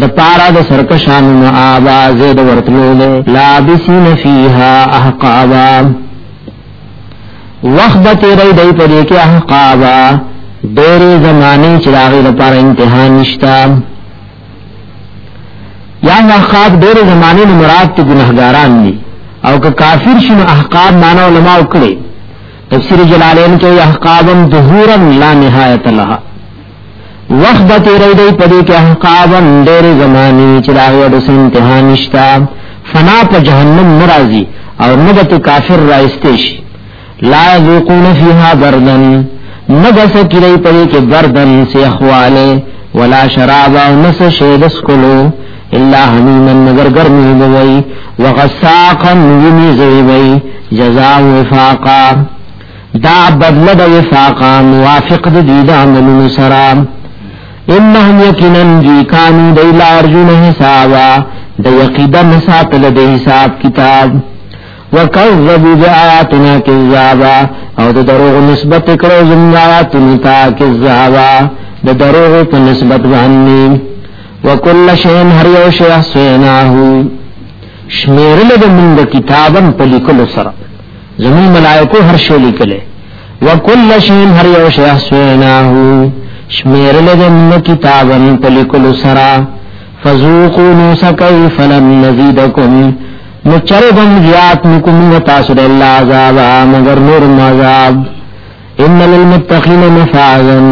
د پارا د سرکشان معاوا زید ورتلو دے لابسین فیها احقابا. وقت تیرے دی پدے کے احقابا. دیر زمانے چراغی د پارا امتحان نشتا یا احقاب دیر زمانے میں مراد تے گنہگاران دی. او کہ کافر شنو احقاب مانا علماء اکڑے تفسیر جلالین کے احقابا ظہورا لا نہایت لها. وقت با تیرے دی پدی کے احقابا دیر زمانی چراغی وڈو سے انتہا نشتا فنا پا جہنم مرازی اور نبت کافر رائستیش لا یذوقون فیها بردن نبس کری پدی کے بردن سے اخوالے ولا شرابا نس شیدس کلو الا حمیما، مگر گرمی بوئی وغساقا نوینی زیبئی جزا وفاقا۔ دا بدل دا وفاقا، موافق دا دید عمل سرام انہم یکنن جی کانو دا الہ ارجون حسابا۔ دا یقیدا مساتل دا حساب کتاب۔ وکذبوا بآیاتنا کذابا۔ او دا دروغ نسبت کرو زمین آیاتنا کذابا۔ دا دروغ پا نسبت بہنیم وکل شین ہر یو شی احسیناہو شمیر لد من کتابا پلیکل سر۔ زمین ملائکو ہر شو لکلے وکل شین ہر یو شی احسیناہو شمیر لد من کتابا پلیکل سر۔ فذوقو نوسکی فلم نزیدکم۔ مچربم زیاد نکم وتاسر اللہ عذابا، مگر نور مذاب ان للمتقین مفاظن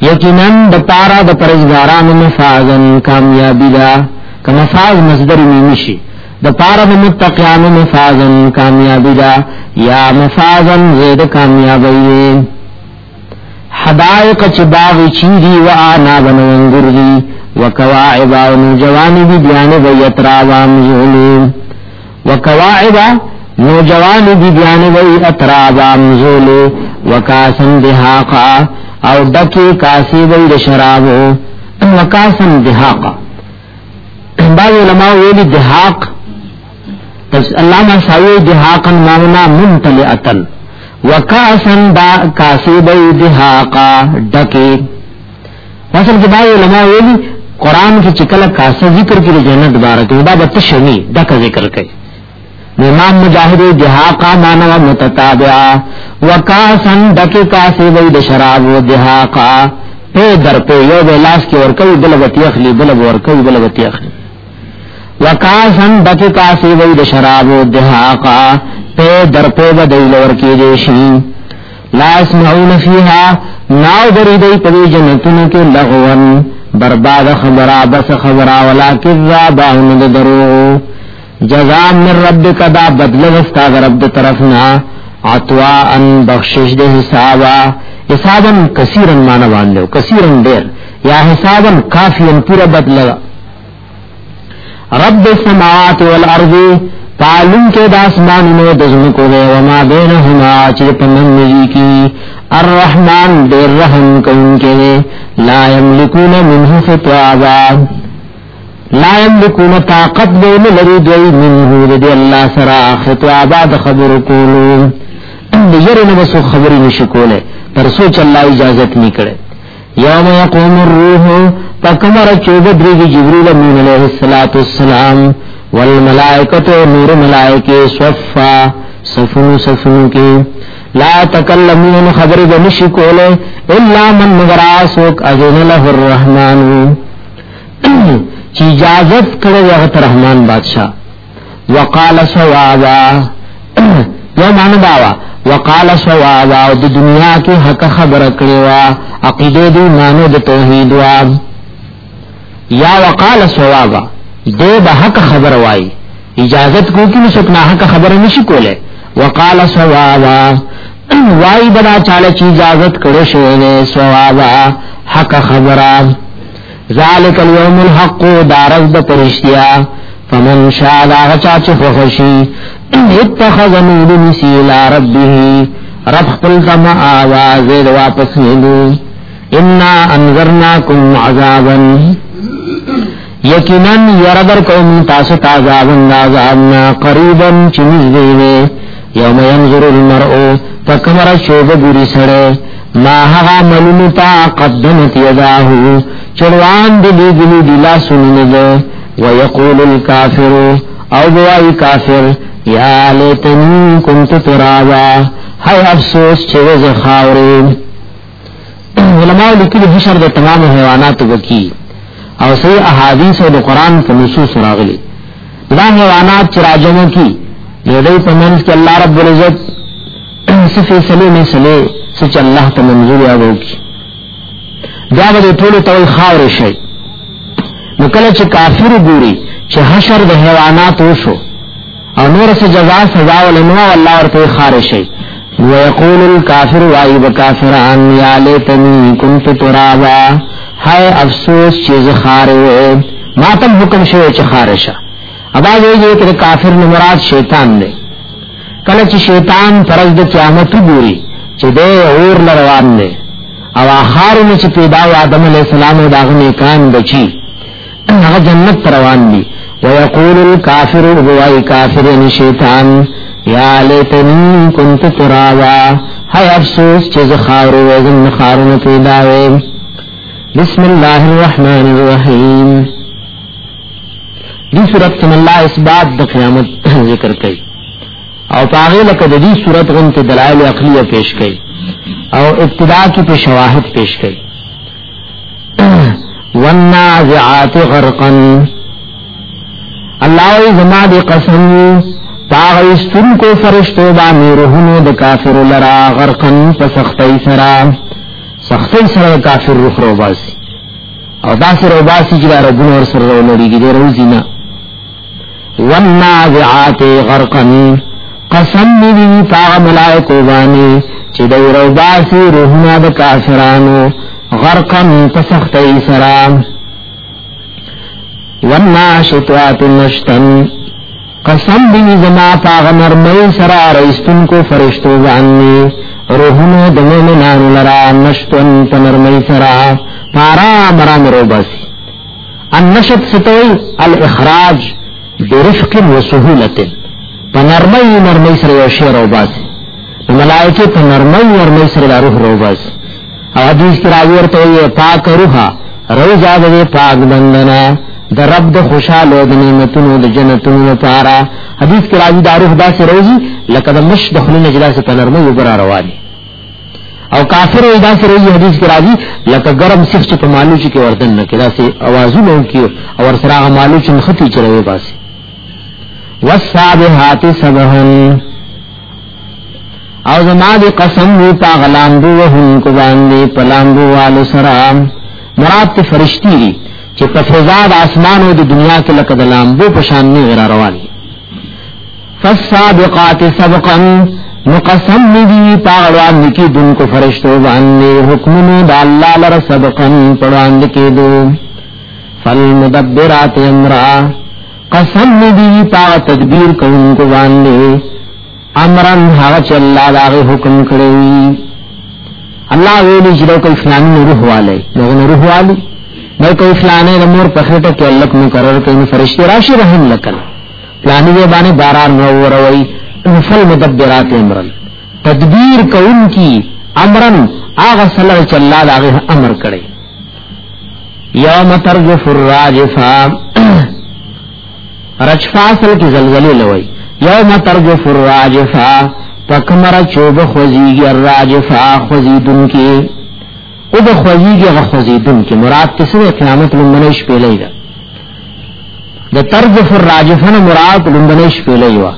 یقیناً د پارا د پرزگاران مفازن کامیابی دا که مفاز مصدر میمشی د پارا د متقیان مفازن کامیابی دا یا مفازن زید کامیابی. حدائق چباغ چیری و آنا بنونگر دی و کواعبا و نوجوانی بی بیان بی اترابا مزولیم و کواعبا نوجوانی بی بیان بی اترابا مزولیم و کاسن دحاقا او ڈکی کاسی بی دا شرابو. وکاسن دہاقا بعض علماء valley دحاق دہاق Allama Savi دہاقا مامنا منتلعتن وکاسن the کاسی be دہاقا ڈکی مثل کی بعض علماء ویلی قرآن کی چکل کاسا ذکر کی جنت بارکی دا بتشمی ڈک ذکر کئی. امام مجاہد دہاقا مانا و متتابعا. وکاسن ڈکی کاسی وی د شراب و دہاقا پے در پے یو بیلاس کی ورکوی بلبتی اخلی بلب ورکوی بلبتی اخلی. وکاسن ڈکی کاسی وی د شراب و دہاقا پے در پے بدیل ورکی دیشی لا اسمعون فیہا. ناو دری دی پدی جنتن کے لغون. برباد خبرا، بس خبرا ولا کذابا ہند دروغو جزا من رب کدا بدل وستا رب طرفنا. عطوا ان بخشش دے حسابا حسابا کثیرا مانا باندے کثیرا دیر، یا حسابا کافیا پورا بدل رب السماوات والارض تعلم کے داسمان میں دزم کو دے، وما بینہما چرپ من نجی کی۔ الرحمن دیر رحم کن کے دے، لا یملکون منہ فتوابا۔ لا یملکون طاقت بین لری دوئی منہو دی اللہ سرا خطوابا د خبر کولو یری نبسو خبری نشکولے پر سوچ اللہ اجازت نہیں کرے۔ یوم یقوم الروح پکمر چوب دریگی جبریل امین علیہ السلام والملائکت و نور ملائکے صفا صفن صفن کی لا تکلمون خبر بنشی کولے، الا من مغراسوک اذن له الرحمن۔ چی اجازت کرے وقت رحمان بادشاہ۔ وقال سوابا یو معنی داوا وقال سوابا دی دنیا کی حق خبر کرے وا عقیدے دی مانو دی توحید وا یا وقال سوابا دے با حق خبر وائی اجازت کو کی نسکنا حق خبر نشی کولے وقال سوابا وائی بدا چال چی اجازت کرو شونے سوابا، حق خبرا ذالک اليوم الحق دارز دا پرشتیا فمن شاد آغا چاچ فخشی اتخذ نور نسیلا ربه، رب خپلتم آواز واپس نیدو انا انذرناکم عذابا. یقینا یردر قوم تاسو تعذابن عذابنا قریبا چنیز دیوے یوم ینظر المرء، تکمر شوب گوری سڑے. ما حغا ملنتا قدمت یداہو. چڑوان دلی گلی دلا سنند ویقول الكافر، او بوائی کافر، یا لیتنی کنت ترابا ہے افسوس چوز خاورین علماء لکلی حشر دا تمام حیوانات وکی، او سی احادیث و قرآن په نصوص راغلی۔ دا حیوانات چې راجمو کی یو دی په منځ کې رب العزت څه فیصله نه سلې چې الله ته منظور یا وکی دا به ټول ټول خاور شي نو کله چې کافر ګوري چې حشر د حیوانات وشو، او نور څه جزا، سزا ولنو الله ورته خار شي. ويقول الكافر وايب كافران يا ليتني كنت ترابا. ہائے افسوس چیز خارے ما حکم شوے چ خارشا ابا یہ کہ کافر نے مراد شیطان دے کله چې شیطان فرض د قیامت ګوري چې دې اور لروان دي او اخر نه چې پیدا آدم علی السلام او داغه نیکان بچي. هغه جنت روان دي ويقول الكافر هو کافر ان شیطان. یا لیتنی کنت ترابا. ہے افسوس چې خارو، وزن خارو پیدا وې بسم اللہ الرحمن الرحیم. دی صورت من اللہ اس بات دا قیامت ذکر کئی. او پاغی لکد دی صورت غنت دلائل اقلیہ پیش کئی. او ابتدا کی پہ شواہد پیش کئی. والنازعات غرقا. اللہ زماد قسم پاغی کو فرشتو بامی رہنو دا کافر لرا غرقا پسختی سرام سختی سره کافر روح رو باسی. او دا سره رو باسی چی دا ربون ور سر رو لڑی گی دی روزی نا. والنازعات غرقن قسم دی پاغ ملائکو بانی، چی دا رو باسی روحنا دا کافرانو. غرقن پسختی سره والناشطات نشتن قسم بھی زما پاغ نرمی سرا رئیستن کو فرشتو بانی روحونو د مومنانو لرا نشتن پنرمی سرا. پارا مرام رو باسی. النشت ستوئی الاخراج برفق و سهولت پنرمی نرمی سر یوشی رو باسی. ملائکی پنرمی نرمی سر روح رو باسی. حدیث کی راوی ورطوئی پاک روحا روزا دے پاک بندنا در رب د خوشاله د نعمتونو د جنتونو پارا۔ حدیث کې راځي دا روح داسې روزي لکه د مش د خلونو جلاس په نرمه وبر رواني او کافر وي داسې روزي حدیث کې راځي لکه ګرم سیخ چې په مالو چې وردن نه کې داسې اوازونه کوي او ور سره مالو چې مختی چروي باسي والصابحات سبحن او زما دی قسم وی پا غلامبو وهم کو باندې پلامبو والو سرام مراد تی فرشتي دی، چې په فضا د اسمانو د دنیا کې لکه د لامبو په شان نه غیر رواني فالسابقات سبقا، مقسم ندی پاغوان نکی دن کو فرشتو باندې. حکمونو د الله لره سبقا پړوان کې دو فالمدبرات امرا، قسم ندی پاغ تدبیر کوونکو باندې. امرن هغه چې الله دا حکم کړی الله ویلی جی چې کوئی فلانی روح والے. نو روح والی. نو کوئی فلانے نمور پخیٹا کہ اللہ مقرر کئی فرشتی راشی رحم لکن. فلانی دے بانے باران نو روئی نفل مدبرات امرن. تدبیر کون کی امرن آغا صلی چلا دا آغا امر کرے یوم ترجف الراجفا رجفا اصل کی زلزلی لوئی. یوم ترجف الراجفا پکمر چوب خوزیگی الراجفا خوزیدن کی۔ او د خوزیگی غ خوزیدن کی۔ مراد کسی قیامت لنبنش پیلی دا۔ د ترجف الراجفن مراد لنبنش پیلی وا۔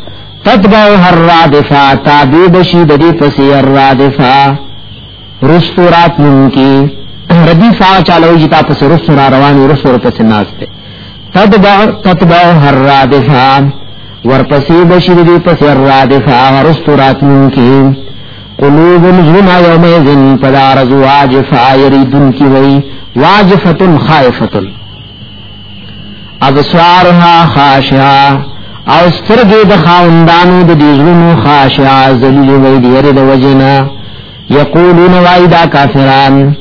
تتبع هر رادفا تابی بشی ددی پسی الرادفا رستورات من کی۔ ردیفا چالوی جتا پسی پس رستورا روانی رستور پس ناستے تتبع هر رادفا ورپسی بشید دی پس الرادفا ورست ورسترات منکی قلوب الزنا یومیزن پدارز واجفا یریدن کی وی واجفت خائفت ابسوارها خاشعا او سترگی دخاوندانو د دیزونو خاشعا زلیل وی دیر د وجنا یقولون وایدا کافران،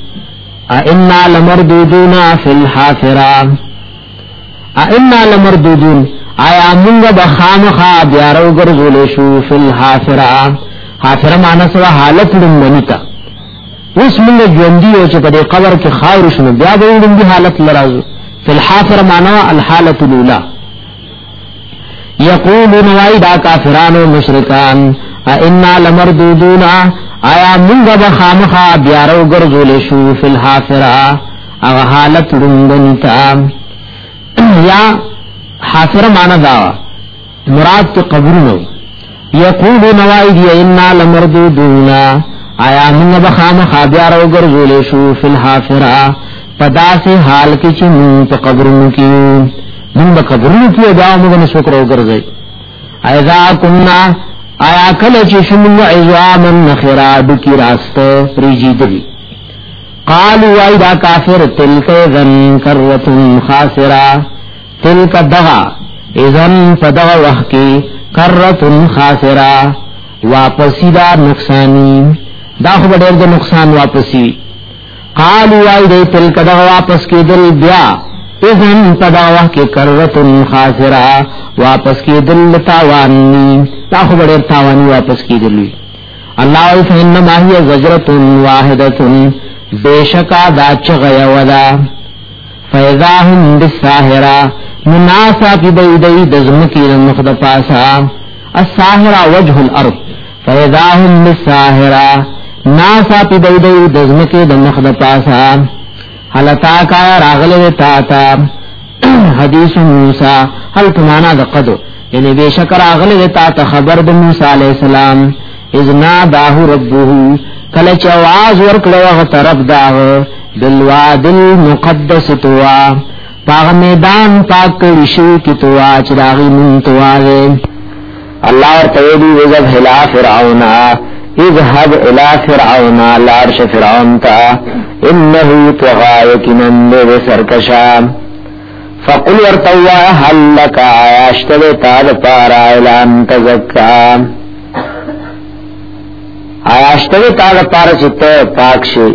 ائنا لمردودونا فی الحافران ائنا لمردودون آیا منگا بخام خواب بیارو گرزول شو فی الحافرہ. حافرہ مانا سوا حالت لنمنیتا اس منگا جوندی ہو چکا دے قبر کی خاور شنو. بیا دے لنگی حالت لرازو. فی الحافرہ مانا الحالت لولا. یقولون وائی دا کافران و مشرکان ائنا لمردودون آیا منگا بخام خواب بیارو گرزول شو فی الحافرہ. اغا حالت لنمنیتا یا حافر مانا دا مراد کے قبر نو یقول نوائی دی انا لمردودونا آیا من بخام خابیار وگر زولے شو فی الحافرہ. پدا سے حال کی چی من پا قبر نو کی. من با قبر نو کی دعا مگن سکر وگر زی ایزا کننا. آیا کل چی شمن عزواما نخراد کی راست ریجی دلی قالوا وای دا کافر تلک ذن کرت خاسرہ تلک دغا اذن فدغا وحکی کرت خاسرا واپسی دا نقصانی. دا خوب دیر دا نقصان واپسی. قالو آئی دے تلک دغا واپس کی دل بیا. اذن فدغا وحکی کرت خاسرا واپس کی دل تاوانی. دا خوب دیر تاوانی واپس کی دل اللہ علیہ فہنما ہی زجرت واحدت بے شکا دا چغیا ودا فیضاہم بساہرہ. مناسا کی بیدئی دزمکی رمخد پاسا. الساہرہ وجہ الارض. فیضاہم بساہرہ ناسا پی بیدئی دزمکی دمخد پاسا. حلتا کایا راغل تاتا. حدیث موسیٰ. حل تمانا دا قدو یعنی بے شکر راغل تاتا خبر دا موسیٰ علیہ السلام. اذنا داہو ربوہو کلچ آواز ورکلو غطرب داہو بالواد المقدس توا. پاغ میدان پاک کرشو کی توا چراغی من توا دے اللہ اور تیدی وزب حلا فرعونا، اذهب الى فرعونا لارش فرعون تا، انہو تغایک نندے سرکشا۔ فقل ورطوا حل لکا آیاشتد تاد پارا اعلان تزکا۔ آیاشتد تاد پارا چتا پاکشی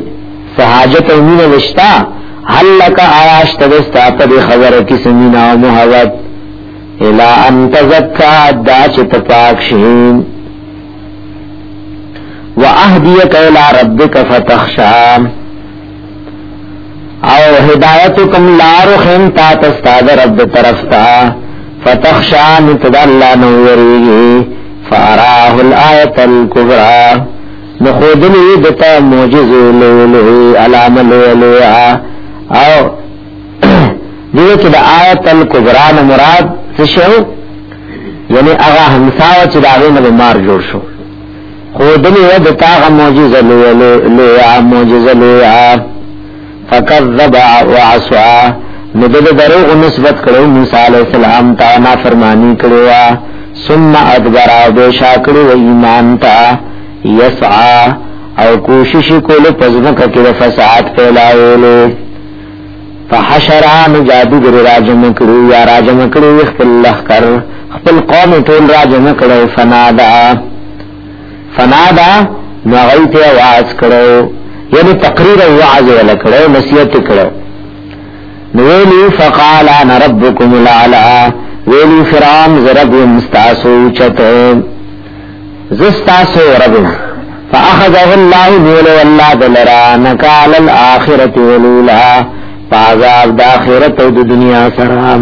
فحاجت امین وشتا حل لکا آیاش تبستا پد خبر کی سمینا و محوت الى ان تزکا دا چت پاکشین و اہدیک الى ربک فتخشا. او ہدایتکم لارو خیم تا تستاد رب طرفتا. فتخشا نتد اللہ نوریگی. فاراہ الآیت الكبرى نخودنی دتا موجز لولو علام لولو او دیو چې د آیت الکبرى مراد څه یعنی هغه همساو چې دا غینه مار جوړ شو. خودنی و دتا غ معجزه لولو لیا معجزه لیا فکذب وعصى ندل دروغ نسبت کړو موسی علیہ السلام ته نافرمانی کړو ثم ادبر او بشا کړو ایمان ته یسعا. او کوشش کولو پزمک کی فساد پھیلاولو فحشران جادوگر راجم کرو یا راجم کرو خپل لخکر. خپل قوم ټول راجم کرو فنادا. فنادا، نغیت آواز کرو. یعنی تقریر وعظ ولا کرو کرو. نویلی فقال انا ربکم العلا ویلی فرعون، زرب مستاسو چتو. زستاسو ربنا. فاخذه الله نول والله دلرا، نکال الاخرت ولولا. فعذاب دا آخرت او د دنیا سره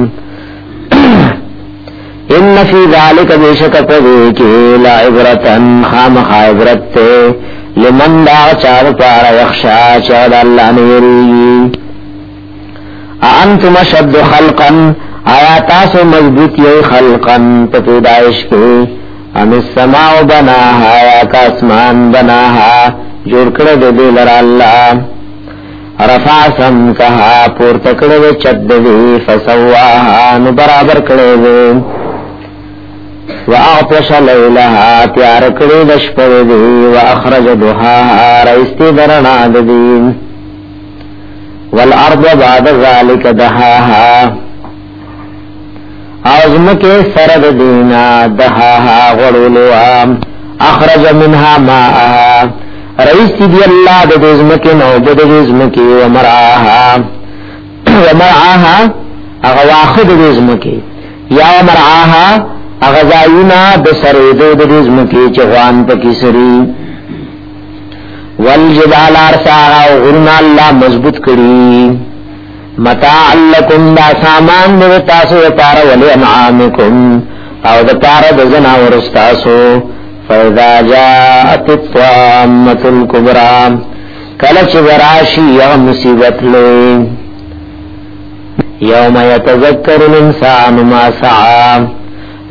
ان فی ذالک بیشک پدے کے لا عبرتن خام عبرت لمن دا چار پارا یخشا چار اللہ نیری. انتم شد خلقا، آیا تاسو مضبوط یو خلقا پیدائش کے. ام السماء بناها، آیا کا اسمان بناها، جوڑ کردے دے لرا اللہ. رفع سم کہا پور تکڑے چد دے فسواها نو برابر کردے واعطش لیلها تیار کړي د دی واخرج ضحاها رایستی درنا د دین والارض بعد ذلك دحاها ازمکه سرد دینا دحاها غړولوا اخرج منها ماءها رایستی دی الله د ازمکه نو د ازمکه ومرعاها ومرعاها اغه واخد د ازمکه یا ومرعاها اغزائینا بسریدو دا دزم کی چغوان پا کسری والجبال ارساغا غرنا اللہ مضبوط کری. متاع لکم، دا سامان دا تاسو دا پارا، ولی انعامکم. او دا پارا دا زناور استاسو فیضا جاعت الطامت الكبرام کلچ وراشی یا مصیبت لے یوم یتذکر الانسان ما سعام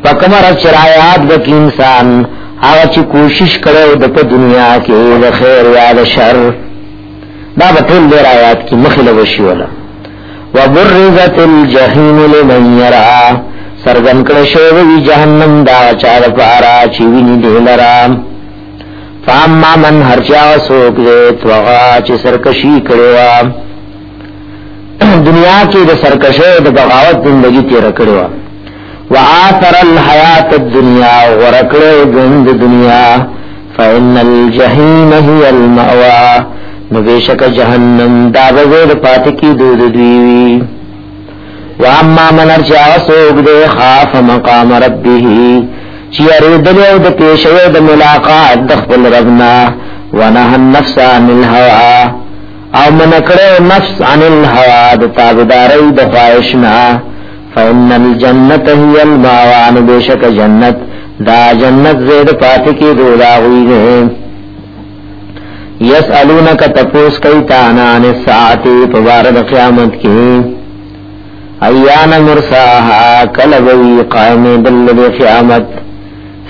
پکمر چرایات بکی انسان، آغا چی کوشش کرو د دنیا کې د خیر یا د شر۔ دا بطول دیر آیات کی مخل وشی ولا وبرزت الجحیم لمن یرا سرگن کړه وی جهنم دا چار پارا چیوی چی ویني دلرا فاما من هرچا سوک دے توغا چی سرکشی کړو دنیا کې د سرکشه د بغاوت زندگی تیر کړو وآثر الحیات الدنیا ورکڑے گند دنیا۔ فإن الجحیم هی المأوا نبیشک جہنم دابزید پاتکی دود دیوی دو واما من ارچا سوگ دے، خاف مقام ربیہی چی اریدل او د پیشوی د ملاقات دخبل ربنا۔ ونهى النفس عن الهوا او منکڑے نفس عن الهوا د تابداری د خواہشنا۔ فإن الجنت هي الماوان بشك جنت۔ دا جنت زید پاتی کی دولا ہوئی گئے یسألونک تپوس کئی تانان الساعتی پبارد قیامت کی۔ ایان مرساها کلبوی قائم دل قیامت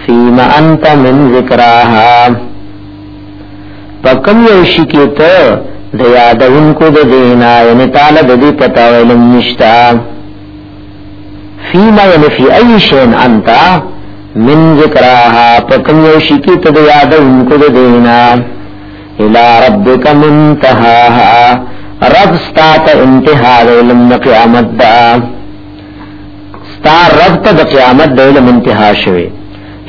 فیم انت من ذکراها پکم یوشی کی تو دیاد ان کو دینا یعنی طالب دی پتا علم نشتا فیما یعنی فی ای شین انتا من ذکراها پکم یوشی کی تد یاد ان کو دینا الى ربک منتہاها رب ستا تا انتہا علم دا قیامت دا. ستا رب تا دا قیامت دا علم انتہا شوی.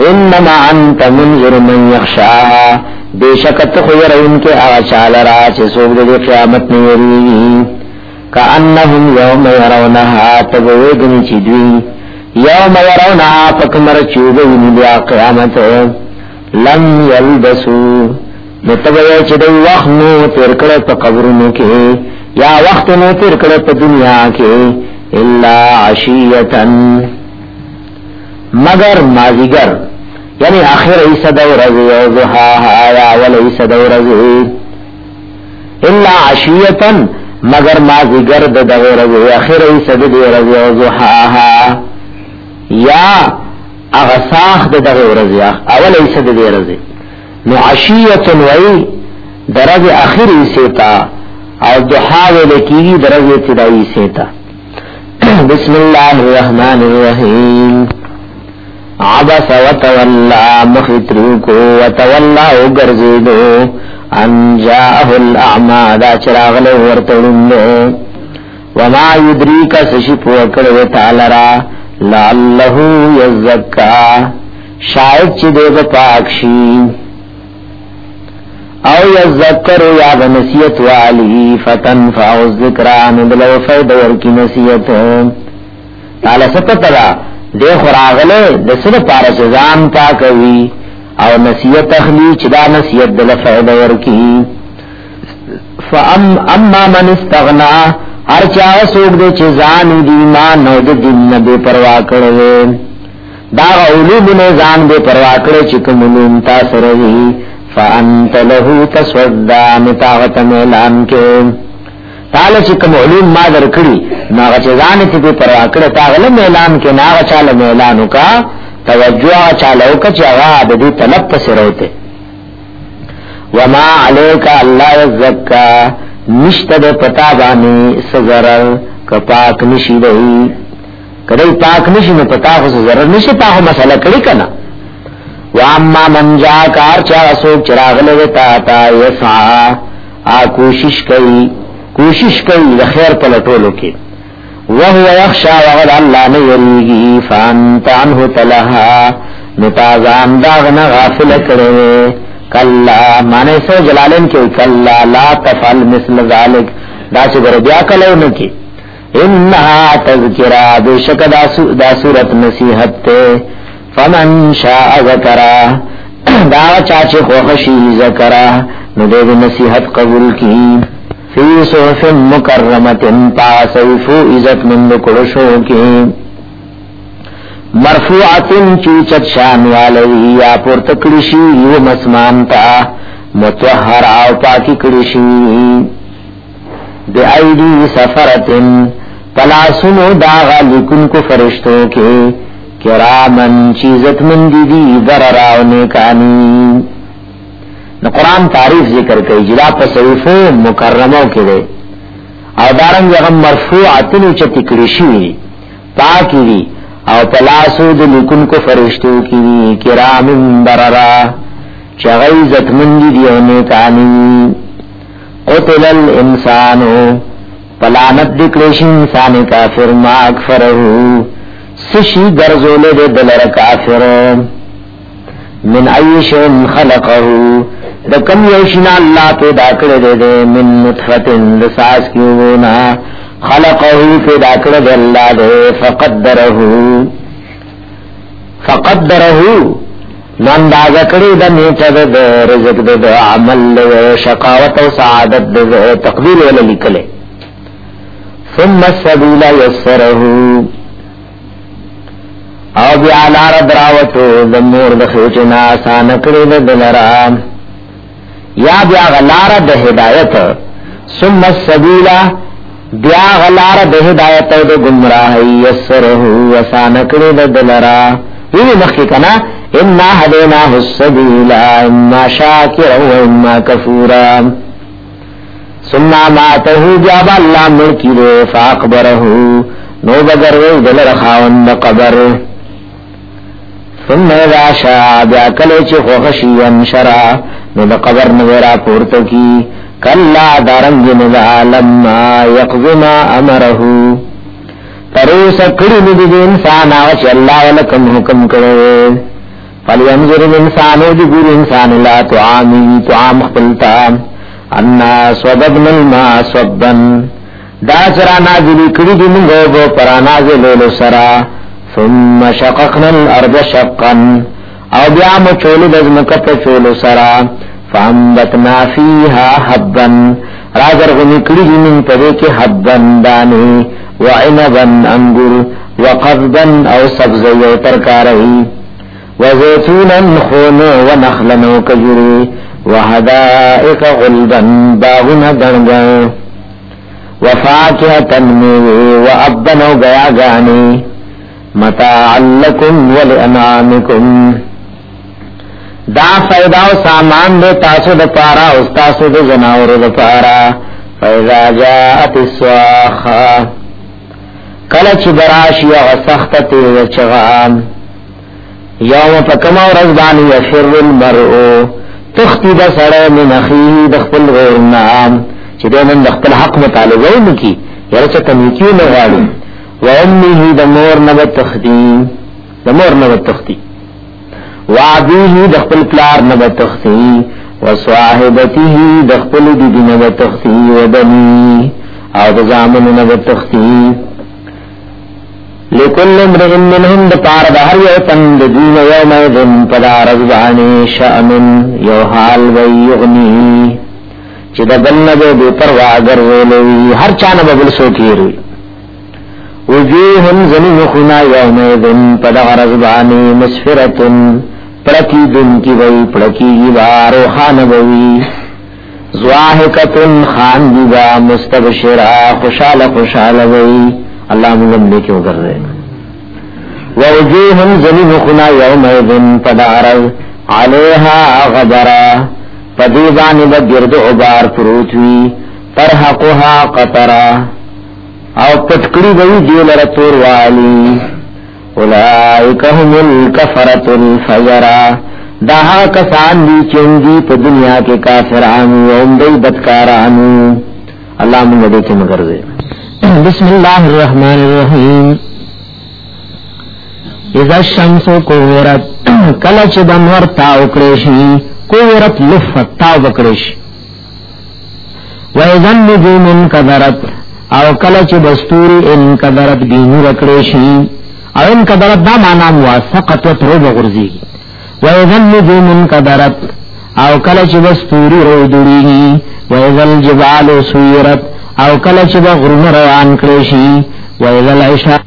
انما انت منذر من یخشاها بے شکت خویر ان کے آچال را چه سوگ دے قیامت نیری کانهم یوم يرونها تبویدن چدوی یوم يرونها پکمر چوبین بیا قیامت. لم یلبسو. نتبوی چدوی وقت نو ترکڑ پا قبرنو کے یا وقت نو ترکڑ پا دنیا کے الا عشیتا. مگر مازیگر یعنی آخر ایسا دو رضی او زحاها یا اول ایسا دو رضی. الا عشیتا، مگر ما زگر د دغه ورځې اخر ای صد دی یا اغساخ د دغه اول ای صد دی نو عشیه وی درجه اخر سیتا او ضحا ولکی درجه ابتدائی سیتا۔ بسم الله الرحمن الرحیم۔ عبس وتولى مخطرکو وتولى وغرزیدو ان جاءه الاعمى، دا چراغ له ورتړل وما يدريك سشي پوکړه تعالی را لعله يزكى شاید چې دې پاکشي او يذكر یا بنسیت والی فتن فاوز ذکران بلو فید ورکی نسیت تعالی ستتلا دے خراغلے دسل پارچ ځان پاکوي او نصیحت اخلی چدا نصیحت دل فائدہ ورکی فام، اما من استغنا هر چا سوک دے چې ځان دی ایمان نو د دین نه بے پروا کړو دا علوم نظام دے پرواکڑے چکم علوم تا سروی. فانت لہو تسودا نتاغت میلان کے۔ تالا چکم علوم ما در کری، ناغا چیزانی تی پی پرواکڑے تاغل میلان کے، ناغا چال میلانو کا، توجہ چالو کا چاگا دی طلب پس پسروتے وما علیکا اللہ یزکا نشت دے پتا بانی، سزرر کپاک نشی دئی کدی پاک نشی نو پتا خو ضرر نشی تا خو مسئلہ کړی کنا۔ واما من جا کار چا سو چراغ لے تا تا یسعا ا کوشش کئی کوشش کئی د خیر په لټولو کې وهو يخشى وغد الله نه یریږي فانت عنه تلها۔ نتازان داغنا غافل کړي کلا معنی سو جلالین کې کلا لا تفعل مثل ذلك۔ دا چې بیا کلو نه کې تذکرہ، بے شک دا صورت نصیحت تے۔ فمن شاء ذکرہ، دا چاچے خوخشی ذکرہ ندے نصیحت قبول کی۔ فی صحف مکرمت پاسیفو عزت من کڑشو کی۔ مرفوعت چوچت شان والی، یا پر تکڑشی یو مسمانتا متوحر آو پاکی کڑشی بے ایدی سفرتن پلاسنو داغا لکن کو فرشتوں کے کرامن چیزت من دی دی برراو نیکانی. نو قرآن تعریف ذکر کئی، جدا پسویفو مکرمو کے دے. او دارنگ یغم مرفوعتن چتی اچھا کرشی پاکی دی. او پلاسو د لکن کو فرشتو کی دی کرامن بررا. چغی چغیزت من دی دی نیکانی. قتل الانسانو پلانت دکلیش انسان کافر ما اکفرہو سشی گرزول دے دلر کافر. من ایشن خلقہو دا کم یوشنا اللہ پیدا کردے دے من نطفت دساس کیونا خلقہو پیدا کردے اللہ دے. فقدرہو فقدرہو ناندازہ کری دا نیچہ دا رزق دا عمل دا شقاوت و سعادت دا تقدیر والا لکلے ثم السبيل يسره او بیا لار دراوتو دمور د خېچنا آسان کړی د دلرا یا بیا غلار د هدایت، ثم السبيل بیا غلار د هدایت او د گمراهی، یسره آسان کړی د دلرا وی مخکې کنا ان هديناه السبيل اما شاكرا واما كفورا ثم ماته جاب الله ملکی دے، فاقبره، نو بگر وی دل رخاون دا قبر. ثم اذا شاء بیا کلی چی خوخشی انشرا، نو دا قبر نویرا پورتو کی، کلا دارنگ ندا لما یقضما امره تروس انسان آوچ ولکم حکم کرو فلینظر الانسانو دی گور انسان لا تعامی، تعام خپلتا انا سوببن الماء سوبن دا چرا نازلی کړي دي موږ په پرانا زلو سرا۔ ثم شققنا الارض شقا او بیا مو چول د سرا فانبتنا فيها حبا راجر غنی کړي دي موږ په دې وعنبا انګور وقضبا او سبزي او ترکاری وزيتونا خون ونخلا وكجري وحدائق غلبا باغنا دنگا وفاکهتا میوی وعبن و گیاگانی متاعا لکم ولانعامکم دا فیدا و سامان دے تاسو دا پارا استاسو دا جناور دا پارا۔ فیدا جاعت السواخا کلچ براشی و سختت و چغام یوم پکما و رزبانی یفر المرعو تختی دا سڑے من اخیه د خپل غیر نام۔ چې د نن د خپل حق مطالبه وکي یره چې تنکیو نه غواړي و امه د تختی د مور تختی و ابيه پلار نه تختی و صاحبته د خپل د دینه تختی و بني او د زامن نه تختی لکل امرئ منهم د پار یو تند دین یوم ذن پدا رضوانی شأن یو حال وی یغنی. چې د بل نه به پروا اگر ولوي بل سو کیږي وجوہن زنی مخنا یوم دن پدا غرزبانی مسفرتن پڑکی دن کی وئی پڑکی گی بارو خان بوی زواہکتن خان گی با مستبشرا خوشال خوشال وئی. اللہ ملم لے کیوں کر رہے ووجوہن زنی مخنا یوم دن پدا غرز علیہا غبرا. پدیبانی با گرد عبار پروتوی ترحقها قطرا. او پٹکڑی گئی دیل رتور والی. اولائک هم الکفرت الفجرا دہا کسان دی چنگی پا دنیا کے کافرانو اندی بدکارانو اللہ من لدے کے مگر دے بسم اللہ الرحمن الرحیم. اذا الشمس کورت کلچ دنور تاو کریشی کورت لفت تاو بکریشی وَإِذَا النُّجُومُ انْكَدَرَتْ او کله چې دستوري انکدرت دینو رکړې شي، او انکدرت دا معنا موافقت تر وګرځي وَإِذَا ان قدرت او کله چې دستوري رو و وَإِذَا الْجِبَالُ سُيِّرَتْ او کله چې غرونه روان کړې شي، وَإِذَا الْعِشَارُ